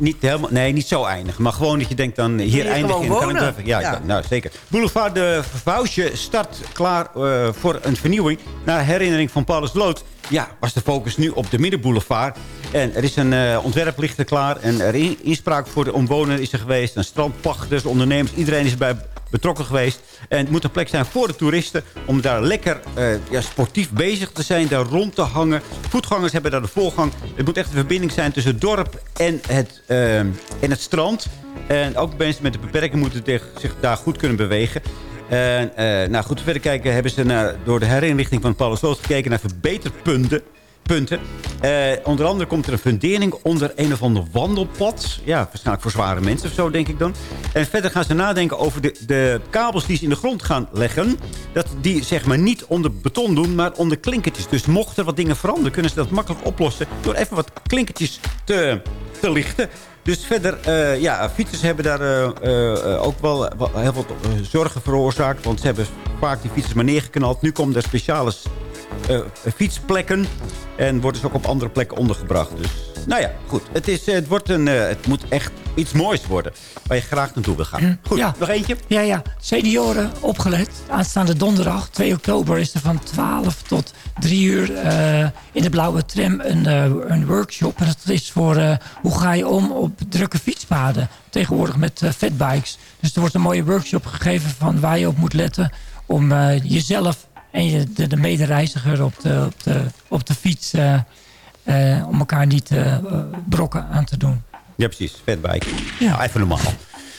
Niet helemaal, nee, niet zo eindigen. Maar gewoon dat je denkt, dan hier je eindig in. Kan ik even- ja, Ja. nou zeker. Boulevard de Vausje start klaar eh, voor een vernieuwing. Na herinnering van Paulus Lood ja, was de focus nu op de Middenboulevard. En er is een eh, ontwerp ligt er klaar. En er inspraak voor de omwonenden is er geweest. En strandpachters, ondernemers, iedereen is erbij betrokken geweest. En het moet een plek zijn voor de toeristen... om daar lekker eh, ja, sportief bezig te zijn, daar rond te hangen. Voetgangers hebben daar de voorgang. Het moet echt een verbinding zijn tussen het dorp en het, eh, en het strand. En ook mensen met een beperking moeten zich- daar goed kunnen bewegen. En eh, nou goed, verder kijken hebben ze naar, door de herinrichting van Paulus Lood gekeken naar verbeterpunten. Punten. Eh, onder andere komt er een fundering onder een of ander wandelpad. Ja, waarschijnlijk voor zware mensen of zo, denk ik dan. En verder gaan ze nadenken over de, de kabels die ze in de grond gaan leggen. Dat die zeg maar niet onder beton doen, maar onder klinkertjes. Dus mocht er wat dingen veranderen, kunnen ze dat makkelijk oplossen... door even wat klinkertjes te, te lichten. Dus verder, eh, ja, fietsers hebben daar eh, ook wel, heel veel zorgen veroorzaakt. Want ze hebben vaak die fietsers maar neergeknald. Nu komen er speciale eh, fietsplekken. En worden ze ook op andere plekken ondergebracht. Dus Nou ja, goed. Het, is, eh, het, wordt een, eh, het moet echt iets moois worden. Waar je graag naartoe wil gaan. Goed, Ja. nog eentje? Ja, ja. Senioren, opgelet. Aanstaande donderdag, 2 oktober, is er van 12 tot 3 uur in de blauwe tram een, een workshop. En dat is voor hoe ga je om op drukke fietspaden. Tegenwoordig met fatbikes. Dus er wordt een mooie workshop gegeven van waar je op moet letten. Om jezelf en je, de, de medereiziger op de, op de, op de fiets... eh, eh, om elkaar niet eh, brokken aan te doen. Ja, precies. Fatbike. Ja. even normaal.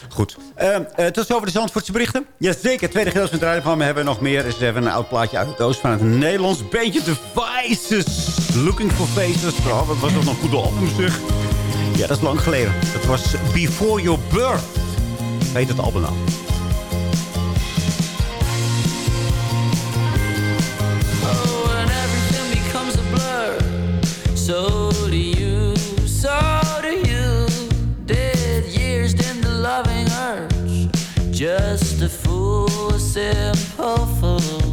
Goed. Eh, tot zover de Zandvoortse berichten. Jazeker, tweede gedeelte van het hebben we nog meer. Er is even een oud plaatje uit het oosten van het Nederlands beentje The Vices. Looking for Faces. Oh, wat was dat nog een goede album zeg. Ja, dat is lang geleden. Dat was Before Your Birth. Heet het album nou. So do you, so do you. Dead years in the loving urge. Just a fool, a simple fool.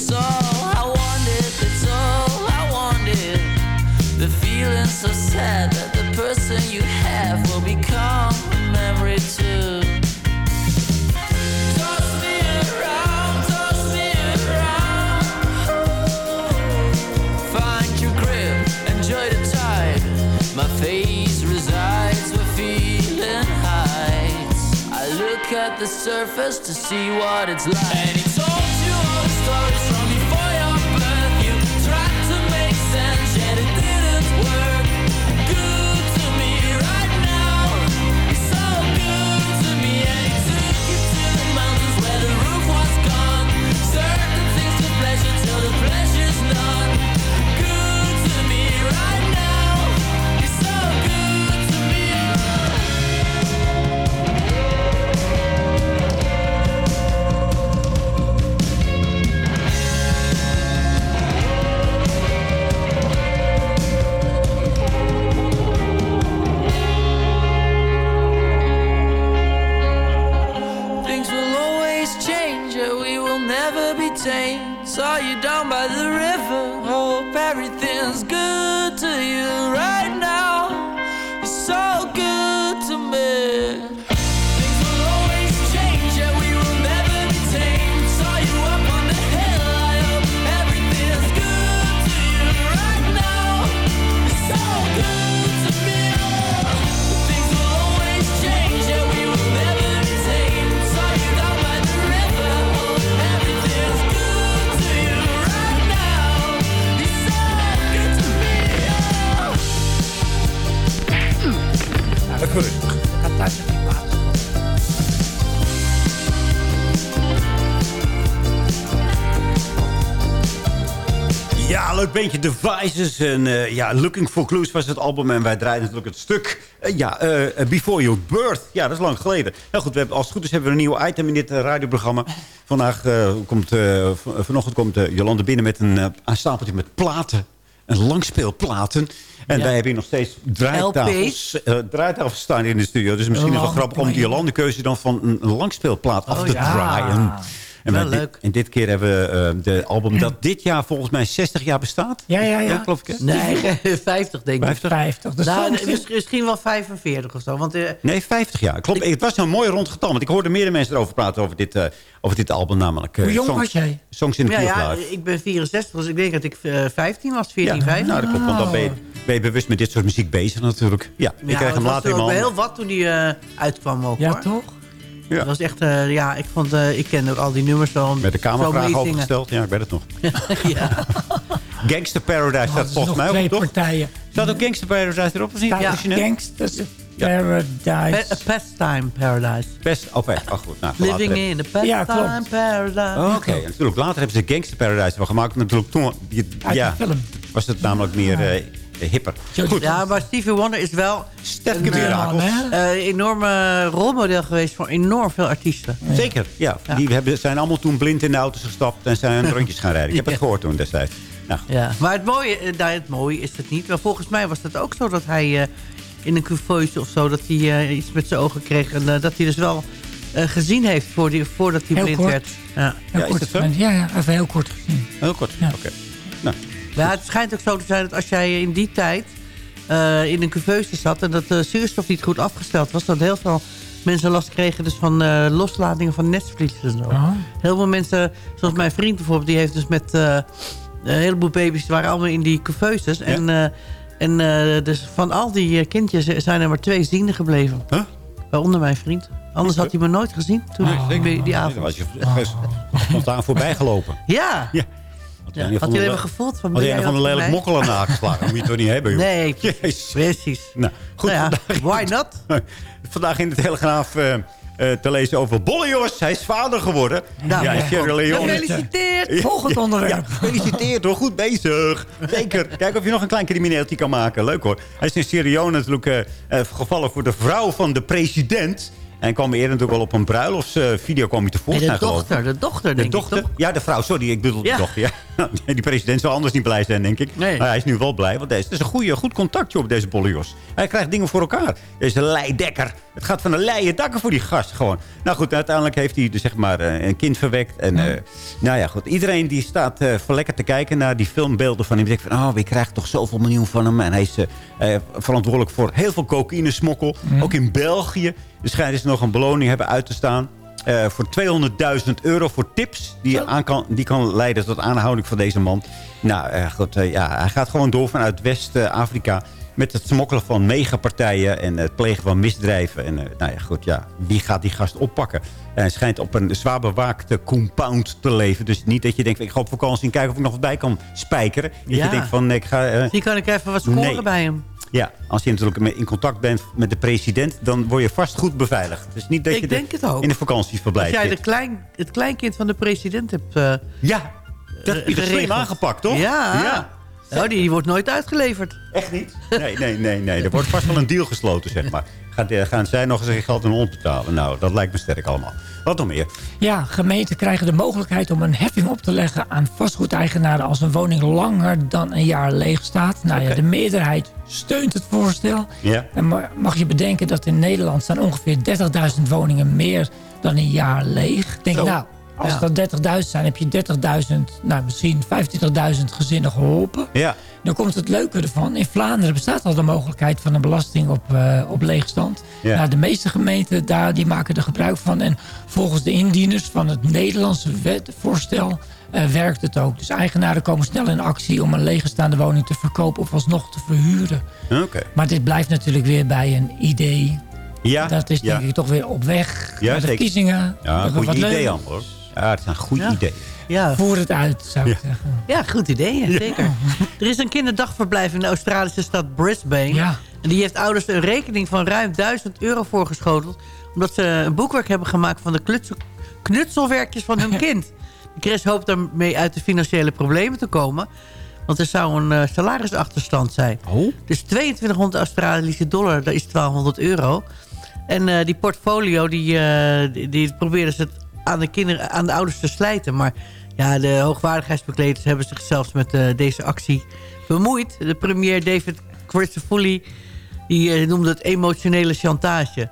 It's all I wanted. It's all I wanted. The feeling so sad that the person you have will become a memory too. Toss me around, toss me around. Find your grip, enjoy the tide. My face resides where feeling hides. I look at the surface to see what it's like. Ja, leuk beentje Devices. En eh, ja, Looking for Clues was het album. En wij draaien natuurlijk het stuk. eh, ja, eh, Before Your Birth. Ja, dat is lang geleden. Nou goed, we als het goed is hebben we een nieuw item in dit radioprogramma. Vandaag komt, vanochtend komt Jolande binnen met een stapeltje met platen. Een langspeelplaten. En Ja. wij hebben hier nog steeds draaitafels, eh, draaitafels staan in de studio. Dus misschien is het wel grappig om die plaat. Jolande keuze dan van een, langspeelplaat af Oh, te draaien. En, Wel wij dit- leuk. en dit keer hebben we eh, de album dat dit jaar volgens mij 60 jaar bestaat. Ja, ja, ja. geloof ik. hè? Nee, 50 denk ik. 50? 50. De Nou, misschien wel 45 of zo. Want eh, Nee, 50 jaar. Klopt. Het was een mooi rond getal. Want ik hoorde meerdere mensen erover praten over dit, eh, over dit album. Namelijk Hoe jong songs, was jij? Songs in the ja, ja, ik ben 64, dus ik denk dat ik eh, 15 was, 14, Ja, 15. nou, dat klopt. Want dan ben je, ben je bewust met dit soort muziek bezig natuurlijk. Ja, ik Ja, krijg hem later in mijn heel wat toen die eh, uitkwam ook, Ja, hoor. toch? Ja. Dat was echt, eh, ja, ik vond, eh, ik kende ook al die nummers zo. Met de kamervraag overgesteld. Ja, ik weet het nog. ja. Gangster Paradise Oh, staat is volgens nog mij ook, twee toch? partijen. Staat ook Gangster Paradise erop? Of niet? Ja? Gangsters Pa- Paradise. a pastime paradise. Best, oh, oh, goed. Nou, Living in a Ja, pastime klopt. paradise. Oh, Oké, natuurlijk later hebben ze Gangster Paradise van gemaakt. Natuurlijk toen ja, film. was het namelijk meer eh, hipper. Goed, Ja, maar Stevie Wonder is wel sterke een, eh, mirakels. eh, enorme rolmodel geweest voor enorm veel artiesten. Zeker, ja. Die hebben, zijn allemaal toen blind in de auto's gestapt en zijn rondjes gaan rijden. Ik heb het gehoord toen destijds. Nou, Ja. Maar het mooie, eh, nou, het mooie is het niet. Maar volgens mij was het ook zo dat hij eh, in een couveuse of zo... dat hij eh, iets met zijn ogen kreeg. En eh, dat hij dus wel eh, gezien heeft voor die, voordat hij Heel blind kort. werd. Ja. Heel Ja, kort. Ja, ja, even heel kort gezien. heel kort. Ja. Oké. Nou, Maar het schijnt ook zo te zijn dat als jij in die tijd eh, in een couveuse zat... en dat de zuurstof niet goed afgesteld was... dat heel veel mensen last kregen dus van eh, loslatingen van netvlies en zo. Oh. Heel veel mensen, zoals mijn vriend bijvoorbeeld... die heeft dus met eh, een heleboel baby's... die waren allemaal in die couveuses. En, eh, en eh, dus van al die eh, kindjes zijn er maar twee ziende gebleven. Huh? Waaronder mijn vriend. Anders had hij me nooit gezien toen Nee, ik- die, die dan avond. was je spontaan voorbij gelopen. Ja, Ja. Ja. had alleen maar gevoeld van... Had jij een van de lelijk mokkelen nageslagen? Dat moet je toch niet hebben, joh? Nee, Jezus. precies. Nou, goed. Nou ja, vandaag, why not? vandaag in de Telegraaf eh, eh, te lezen over Bolle Jos. Hij is vader geworden. Nou, ja, ja. Sierra Leone. Gefeliciteerd! Volgend onderwerp. Ja, gefeliciteerd hoor, goed bezig. Zeker. Kijk of je nog een klein crimineeltje kan maken. Leuk hoor. Hij is in Sierra Leone natuurlijk eh, gevallen voor de vrouw van de president. En kwam eerder natuurlijk al op een bruiloftsvideo kwam hij Nee, tevoorschijn de geloof dochter, de dochter, De denk dochter? ik toch? Ja, de vrouw. Sorry, ik bedoel Ja. de dochter. Ja. Die president zal anders niet blij zijn, denk ik. Nee. Maar hij is nu wel blij, want het is een goede, goed contactje op deze Bollios. Hij krijgt dingen voor elkaar. Deze leidekker. Het gaat van een leien dakken voor die gast gewoon. Nou goed, uiteindelijk heeft hij dus zeg maar eh, een kind verwekt. En eh, nou ja, goed. Iedereen die staat eh verlekkerd te kijken naar die filmbeelden van hem. Die denkt van, oh, we krijgen toch zoveel miljoen van hem. En hij is verantwoordelijk voor heel veel cocaïnesmokkel. Ook in België. Dus schijnt ze nog een beloning hebben uit te staan. eh, voor 200.000 euro voor tips die, aan kan, die kan leiden tot aanhouding van deze man. Nou, eh, goed, eh, ja, hij gaat gewoon door vanuit West-Afrika met het smokkelen van megapartijen en het plegen van misdrijven. En nou ja, goed, ja, wie gaat die gast oppakken? En hij schijnt op een zwaar bewaakte compound te leven. Dus niet dat je denkt, ik ga op vakantie en kijken of ik nog wat bij kan spijkeren. Dat Ja. je denkt van, nee, ik ga... Die kan ik even wat scoren Nee. bij hem. Ja, als je natuurlijk in contact bent met de president... dan word je vast goed beveiligd. Dus niet dat Ik je denk de- het ook. in vakantieverblijf Als jij de klein, het kleinkind van de president hebt eh, Ja, dat heb je er slim aangepakt, toch? Ja. ja. Nou, die wordt nooit uitgeleverd. Echt niet? Nee, nee, nee, nee. Er wordt vast wel een deal gesloten, zeg maar. Gaan, eh, gaan zij nog eens hun geld in ons betalen? Nou, dat lijkt me sterk allemaal. Wat nog meer? Ja, gemeenten krijgen de mogelijkheid om een heffing op te leggen aan vastgoedeigenaren als een woning langer dan een jaar leeg staat. Nou ja, de meerderheid steunt het voorstel. Ja. En ma- mag je bedenken dat in Nederland staan ongeveer 30.000 woningen meer dan een jaar leeg. Denk, Zo. nou, als Ja. dat 30.000 zijn, heb je 30.000, nou misschien 25.000 gezinnen geholpen. Ja. Dan komt het leuke ervan. In Vlaanderen bestaat al de mogelijkheid van een belasting op, eh, op leegstand. Ja. Nou, de meeste gemeenten daar, die maken er gebruik van. En volgens de indieners van het Nederlandse wetvoorstel eh, werkt het ook. Dus eigenaren komen snel in actie om een leegstaande woning te verkopen of alsnog te verhuren. Oké. Maar dit blijft natuurlijk weer bij een idee. Ja, Dat is ja. denk ik toch weer op weg Ja, naar de verkiezingen. Ja, Nog goed idee, leuk. Ja, het is een goed Ja. idee. Ja. Voer het uit, zou ik Ja. zeggen. Ja, goed idee, zeker. Er is een kinderdagverblijf in de Australische stad Brisbane. Ja. En die heeft ouders een rekening van ruim 1000 euro voorgeschoteld... omdat ze een boekwerk hebben gemaakt van de klutsel- knutselwerkjes van hun kind. Chris hoopt daarmee uit de financiële problemen te komen... want er zou een eh, salarisachterstand zijn. Oh? Dus 2200 Australische dollar, dat is 1200 euro. En eh, die portfolio, die, eh, die, die proberen ze het aan de, kinderen, aan de ouders te slijten. Maar ja, de hoogwaardigheidsbekleders hebben zich zelfs met eh, deze actie bemoeid. De premier David Christofouli die eh, noemde het emotionele chantage.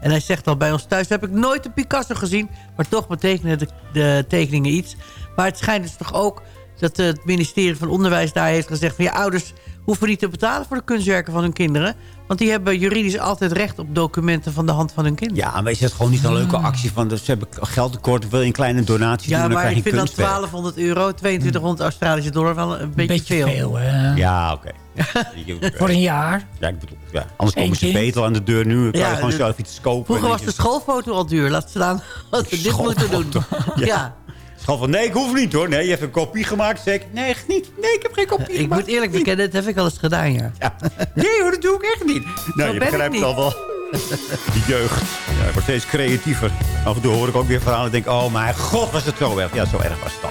En hij zegt al, bij ons thuis heb ik nooit een Picasso gezien. Maar toch betekenen de, de tekeningen iets. Maar het schijnt dus toch ook dat het ministerie van Onderwijs daar heeft gezegd... van ja, ouders hoeven niet te betalen voor de kunstwerken van hun kinderen. Want die hebben juridisch altijd recht op documenten van de hand van hun kinderen. Ja, maar is het gewoon niet een leuke actie van... Dus ze hebben geld tekort, wil je een kleine donatie Ja, doen... dan maar krijg je ik vind dan kunstwerk. 1200 euro, 2200 Australische dollar wel een beetje, Beetje veel. veel, hè? Ja, oké. Voor een jaar. Ja, ik bedoel, ja. Anders Eén komen ze kind. beter aan de deur nu. Dan kan je Ja, gewoon de- zelf iets kopen. Vroeger was de schoolfoto al duur. Laat staan wat we dit moeten doen. Ja. School van, nee, ik hoef niet hoor. Nee, je hebt een kopie gemaakt. Zeg ik, nee, echt niet. Nee, ik heb geen kopie Ik gemaakt. moet eerlijk bekennen, dat heb ik al eens gedaan, ja. Ja. Nee hoor, dat doe ik echt niet. Nou, je ik begrijpt niet. al wel. Die jeugd. Ja, ik word steeds creatiever. Af en toe hoor ik ook weer verhalen en denk... oh mijn god, was het zo erg. Ja, zo erg was het dan.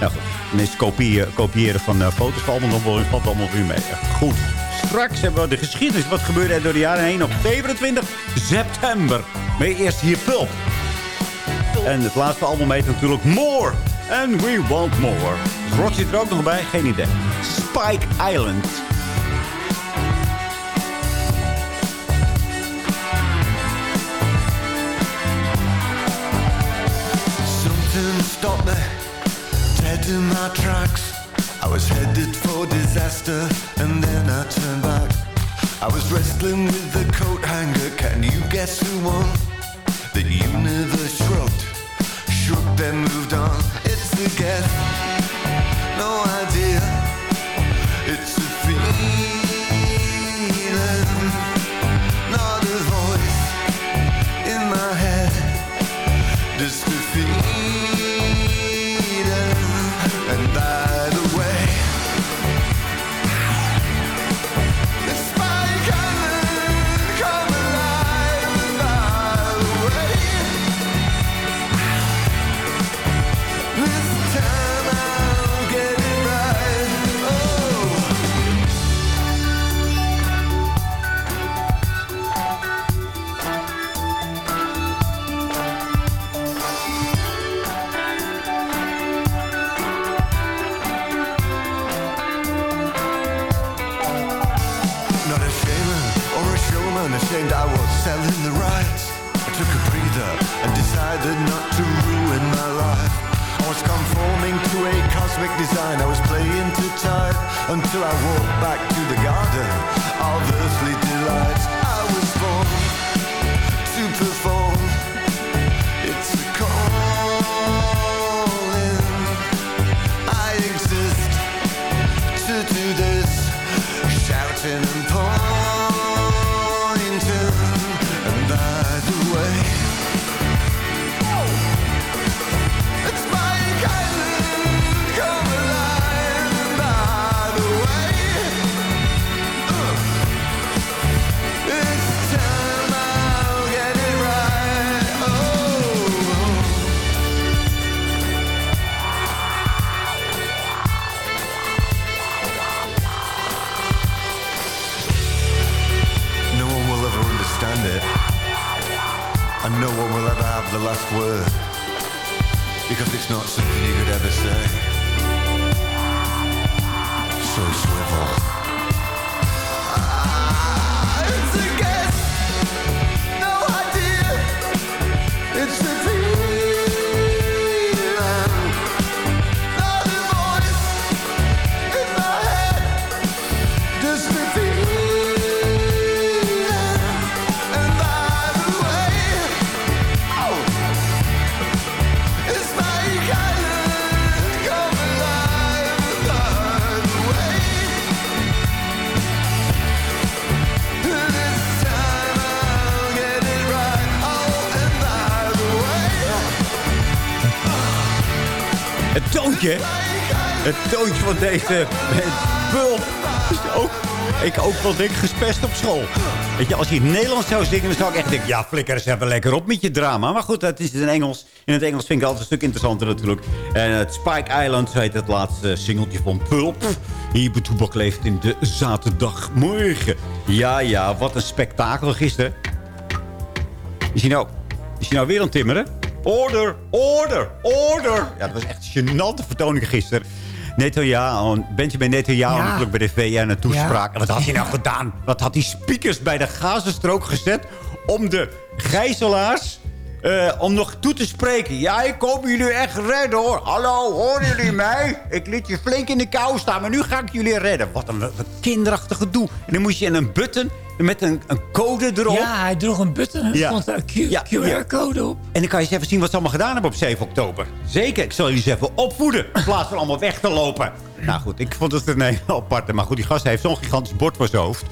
Nou goed, meestal kopiëren, kopiëren van eh, foto's valt allemaal, nog wel, valt allemaal weer mee. Goed. Straks hebben we de geschiedenis. Wat gebeurde er door de jaren heen op 27 september. Maar eerst hier Pulp. En het laatste album heet natuurlijk More. And We Want More. Is Roxy er ook nog bij? Geen idee. Spike Island. Something stopped me dead in my tracks. I was headed for disaster and then I turned back. I was wrestling with the coat hanger. Can you guess who won? The universe shrugged, then moved on. It's a guess, no idea. Het toontje van deze pulp ook... Ik ook wel denk gespest op school. Weet je, als je in het Nederlands zou zingen, dan zou ik echt denken... Ja, flikker eens even lekker op met je drama. Maar goed, het is in Engels. In het Engels vind ik altijd een stuk interessanter natuurlijk. En het Spike Island, zo heet het laatste singeltje van Pulp. Hier bij Toebak leeft in de zaterdagmorgen. Ja, ja, wat een spektakel gisteren. Is hij nou, is hij nou weer aan het timmeren? Order, order, order. Ja, dat was echt een gênante vertoning gisteren. Netanyahu, Benjamin Netanyahu Ja. natuurlijk bij de VN een toespraak. Ja. Wat had hij nou gedaan? Wat had hij speakers bij de Gazastrook gezet... om de gijzelaars... eh, om nog toe te spreken. Ja, ik kom jullie echt redden hoor. Hallo, horen jullie mij? Ik liet je flink in de kou staan, maar nu ga ik jullie redden. Wat een, wat een kinderachtig gedoe. En dan moest je in een button met een, een code erop. Ja, hij droeg een button en Ja. stond Ja, QR-code op. En dan kan je eens even zien wat ze allemaal gedaan hebben op 7 oktober. Zeker, ik zal jullie eens even opvoeden. In plaats van allemaal weg te lopen. Nou goed, ik vond het een hele aparte. Maar goed, die gast heeft zo'n gigantisch bord voor zijn hoofd.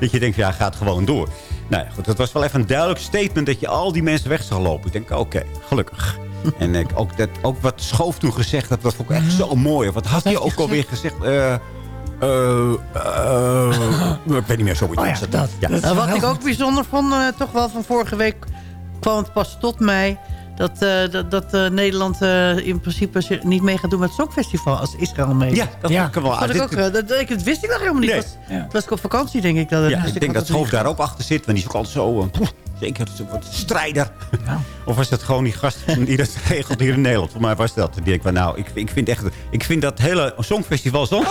Dat je denkt, ja, gaat gewoon door. Nou ja, goed, het was wel even een duidelijk statement dat je al die mensen weg zou lopen. Ik denk, oké, gelukkig. En ik, ook, dat, ook wat Schoof toen gezegd had, dat vond ik echt zo mooi. Wat had hij ook alweer gezegd? Eh, eh, eh, ik weet niet meer zoiets. Oh ja, dat. Nou, wat ik ook bijzonder vond, eh, toch wel van vorige week... kwam het pas tot mij... dat, eh, dat, dat Nederland eh, in principe niet mee gaat doen met het Songfestival... als Israël mee. Ja, dat vond ik wel Dat, aardig. ik ook, dat, ik, dat wist ik nog helemaal niet. Nee. Was, was ik op vakantie, denk ik. Dat, Ja, ik denk dat het Schoof daar ook achter zit. Want die is ook altijd zo... zeker zo wat strijder. Of was dat gewoon die gast die dat regelt hier in Nederland? Voor mij was dat. Die van, nou, ik, ik, vind echt, ik vind dat hele Songfestival zo...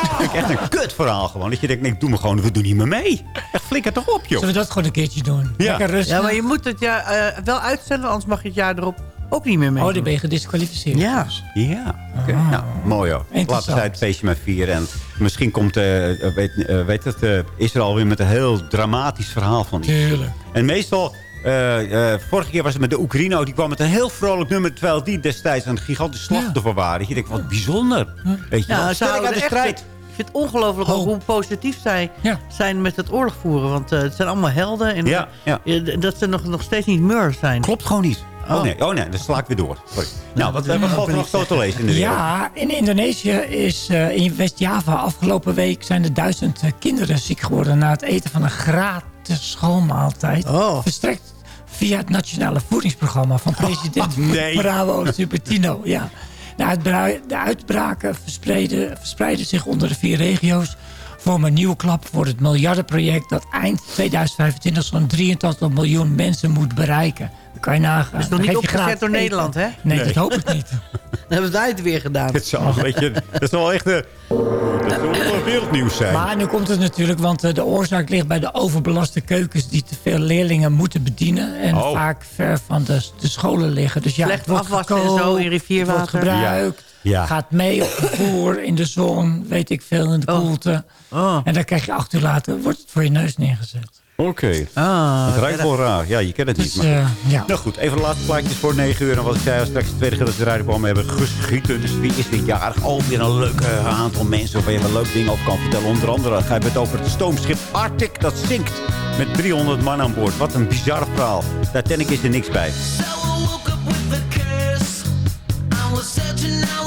Kutverhaal! echt een kutverhaal gewoon. Dat je denkt, nee, ik doe me gewoon, we doen niet meer mee. Echt flikker toch op, joh. Zullen we dat gewoon een keertje doen? Ja. Lekker rustig. Ja, maar je moet het ja, eh, wel uitstellen, anders mag je het jaar erop ook niet meer mee. Oh, dan ben je gedisqualificeerd. Ja. Ja, oké. Nou, mooi hoor. Laten zij het feestje maar vieren. En misschien komt, eh, eh, weet, eh, weet het, eh, Israël weer met een heel dramatisch verhaal van iets. Tuurlijk. En meestal, eh, eh, vorige keer was het met de Oekraïne. Die kwam met een heel vrolijk nummer. Terwijl die destijds een gigantisch slachtoffer waren. Dat je denkt, wat bijzonder. Weet je Ja, ze uit de echt- strijd. Ik vind het ongelooflijk ook hoe positief zij zijn met het oorlog voeren. Want eh, het zijn allemaal helden. En Ja, ja. dat ze nog, nog steeds niet murs zijn. Klopt gewoon niet. Oh, nee, oh nee, dan sla ik weer door. Sorry. Nou, wat, wat valt er nog zo te lezen in de wereld? Ja, in Indonesië is eh, in West-Java afgelopen week zijn er duizend kinderen ziek geworden na het eten van een gratis schoolmaaltijd. Oh. Verstrekt via het nationale voedingsprogramma van president nee. Bravo Supertino. Ja. De, uitbra- de uitbraken verspreiden, verspreiden zich onder de vier regio's. Vormen een nieuwe klap voor het miljardenproject dat eind 2025 zo'n 83 miljoen mensen moet bereiken. Dat kan je nagaan. Dat is nog niet opgezet door. Nederland, hè? Nee, Nee. dat hoop ik niet. Dan hebben zij het weer gedaan. Het zal, weet je, dat zal echt eh, dat wel wereldnieuws zijn. Maar nu komt het natuurlijk, want eh, de oorzaak ligt bij de overbelaste keukens... die te veel leerlingen moeten bedienen. En Oh. vaak ver van de, de scholen liggen. Dus ja, Slecht het afwassen en zo in het wordt rivierwater. gebruikt. Ja. Ja. Gaat mee op vervoer, in de zon, weet ik veel, in de koelte. Oh. En dan krijg je acht uur later, wordt het voor je neus neergezet. Oké. Ah, het ruikt wel raar. Ja, je kent het niet. Maar... ja. Nou goed, even de laatste plaatjes voor 9 uur. En wat ik zei, als straks de tweede gedeelte rijden komen hebben geschieten. Dus wie is dit jarig? Alweer een leuk eh, aantal mensen waar je wel leuk dingen over kan vertellen. Onder andere ga je het over het stoomschip Arctic dat zinkt. Met 300 man aan boord. Wat een bizar verhaal. Titanic is er niks bij. I was searching, I was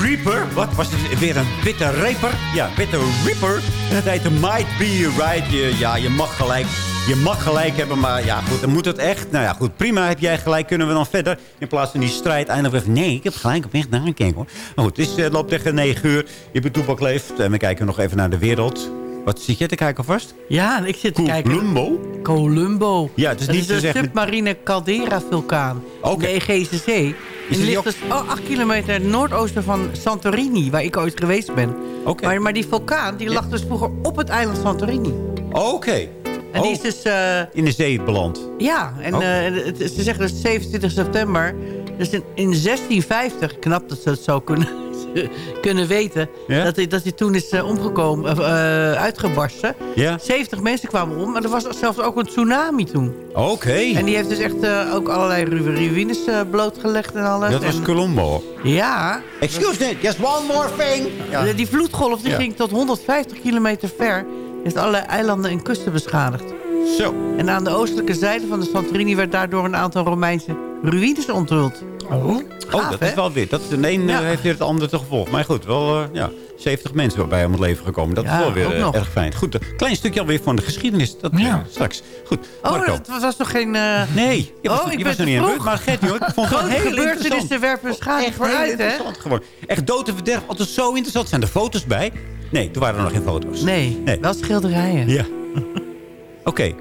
Reaper. Wat was het weer een witte reaper? Ja, witte reaper. En het heette Might Be Right. Je, ja, je mag gelijk. Je mag gelijk hebben, maar ja, goed, dan moet het echt. Nou ja, goed, prima, heb jij gelijk, kunnen we dan verder. In plaats van die strijd eindigen we nee, ik heb gelijk op weg naar een hoor. Maar goed, het is, het loopt tegen 9 uur. Je bent leeft en we kijken nog even naar de wereld. Wat zit je te kijken vast? Ja, ik zit te kijken. Columbo? Columbo. Ja, het is niet is te de zeggen... submarine caldera-vulkaan. In de Egeïsche Zee. En die ligt dus oh, acht kilometer noordoosten van Santorini, waar ik ooit geweest ben. Maar, maar die vulkaan die lag dus vroeger op het eiland Santorini. Oké. En die is Oh, dus... eh, in de zee beland. ja, en Oké. eh, het- ze zeggen dus 27 september. Dus in, in 1650, knap dat ze het zo kunnen, kunnen weten... Ja? Dat, hij, dat hij toen is eh, omgekomen, eh, uitgebarsten. Ja. 70 mensen kwamen om. En er was zelfs ook een tsunami toen. Oké. En die heeft dus echt eh, ook allerlei ru- ruïnes eh, blootgelegd en alles. Dat was En- Columbo. Ja. Excuse me, just one more thing. Ja. Die vloedgolf die Ja. ging tot 150 kilometer ver. Heeft allerlei eilanden en kusten beschadigd. Zo. En aan de oostelijke zijde van de Santorini... werd daardoor een aantal Romeinse ruïnes onthuld. Oh, Oh, dat hè? is wel weer. Dat, de een Ja. eh, heeft weer het andere te gevolg. Maar goed, wel eh, ja, 70 mensen bij om het leven gekomen. Dat Ja, is wel weer eh, nog. erg fijn. Goed, een klein stukje alweer van de geschiedenis. Dat eh, straks. Goed, Oh, dat was toch geen... eh, Nee, je was, oh, je ik was ben nog niet aan beurt. Maar Gert, joh, ik vond het wel Grote heel gebeurtenissen interessant. werpen schade Echt vooruit, heel hè? interessant geworden. Echt dood en verderf. Altijd zo interessant. Zijn er foto's bij? Nee, toen waren er nog geen foto's. Nee, wel schilderijen. Ja. Oké.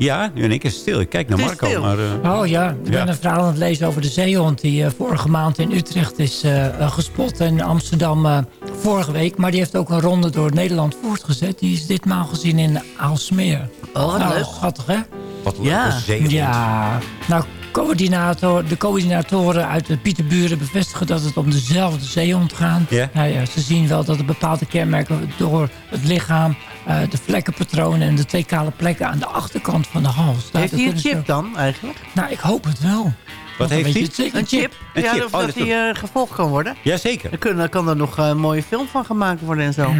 Ja, nu in één keer stil. Ik kijk naar is Marco. stil. Maar, eh, Oh ja, ik ben Ja. een verhaal aan het lezen over de zeehond... die eh, vorige maand in Utrecht is eh, gespot. En in Amsterdam eh, vorige week. Maar die heeft ook een ronde door Nederland voortgezet. Die is ditmaal gezien in Aalsmeer. Oh, nou, leuk. schattig hè? Wat leuk, Ja. een zeehond. Ja, nou, coördinator, de coördinatoren uit de Pieterburen bevestigen dat het om dezelfde zeehond gaat. Nou ja, ze zien wel dat er bepaalde kenmerken door het lichaam, eh, de vlekkenpatronen en de twee kale plekken aan de achterkant van de hals. Heeft hij een chip dan eigenlijk? Nou, ik hoop het wel. Wat heeft hij? Een chip? Een ja, chip. Of Oh, dat hij eh, gevolgd kan worden? Jazeker. Dan kan, kan er nog eh, een mooie film van gemaakt worden en zo.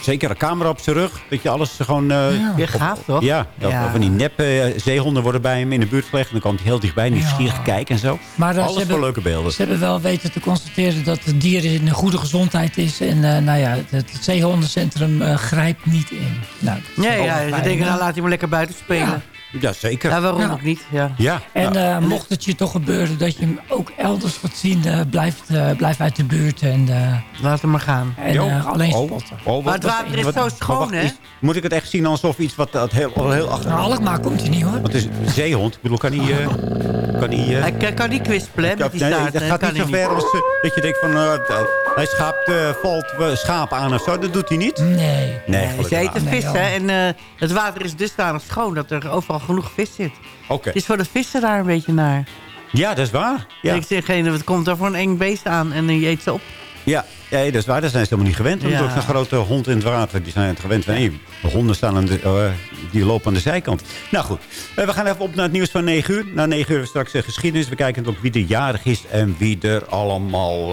Zeker een camera op zijn rug. Dat je alles gewoon... eh, Ja. Ja, gaaf toch? Ja, dat- Ja. van die nep eh, zeehonden worden bij hem in de buurt gelegd. En dan komt hij heel dichtbij, nieuwsgierig kijken en zo. Maar eh, Alles ze voor hebben, leuke beelden. Ze hebben wel weten te constateren dat het dier in een goede gezondheid is. En eh, nou ja, het, zeehondencentrum eh, grijpt niet in. Nou, ja, fijn, ze denken, nou laat hij maar lekker buiten spelen. Ja, zeker. Ja, waarom Ja. ook niet? Ja. Ja. En eh, mocht het je toch gebeuren dat je hem ook elders gaat zien, eh, blijf, eh, blijf uit de buurt en, eh, Laat hem maar gaan. en alleen Oh, spotten. oh, wat- Maar het wat- water is wat- zo schoon, wacht, hè? is- moet ik het echt zien alsof iets wat dat heel, heel achter... Nou, Alkmaar komt hij niet hoor. Want het is een zeehond. Ik bedoel, kan hij... eh, kan hij eh, Hij kan, kan niet kwispelen hè, met die nee, staart. dat gaat kan niet zo ver als dat je denkt van... eh, hij schaapt, eh, valt schaap aan of zo. Dat doet hij niet. Nee. Nee, Nee, ze eten maar. vis, Nee, hè. En eh, het water is dusdanig schoon dat er overal genoeg vis zit. Oké. Het is voor de vissen daar een beetje naar. Ja, dat is waar. Ja. Ik zeg, wat komt daar voor een eng beest aan? En die eet ze op. Ja, ja, dat is waar. Daar zijn ze helemaal niet gewend. Want Ja. ook zo'n grote hond in het water. Die zijn het gewend van, hey, honden staan aan de, eh, die lopen aan de zijkant. Nou goed, Eh, we gaan even op naar het nieuws van 9 uur. Na 9 uur hebben we straks eh, geschiedenis. We kijken ook wie er jarig is en wie er allemaal...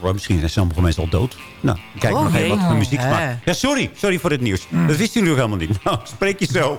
well, misschien zijn sommige mensen al dood. Nou, we kijken Oh, nog even wat voor muziek. Ja, sorry. Sorry voor het nieuws. Dat wisten jullie ook helemaal niet. Nou, spreek je zo.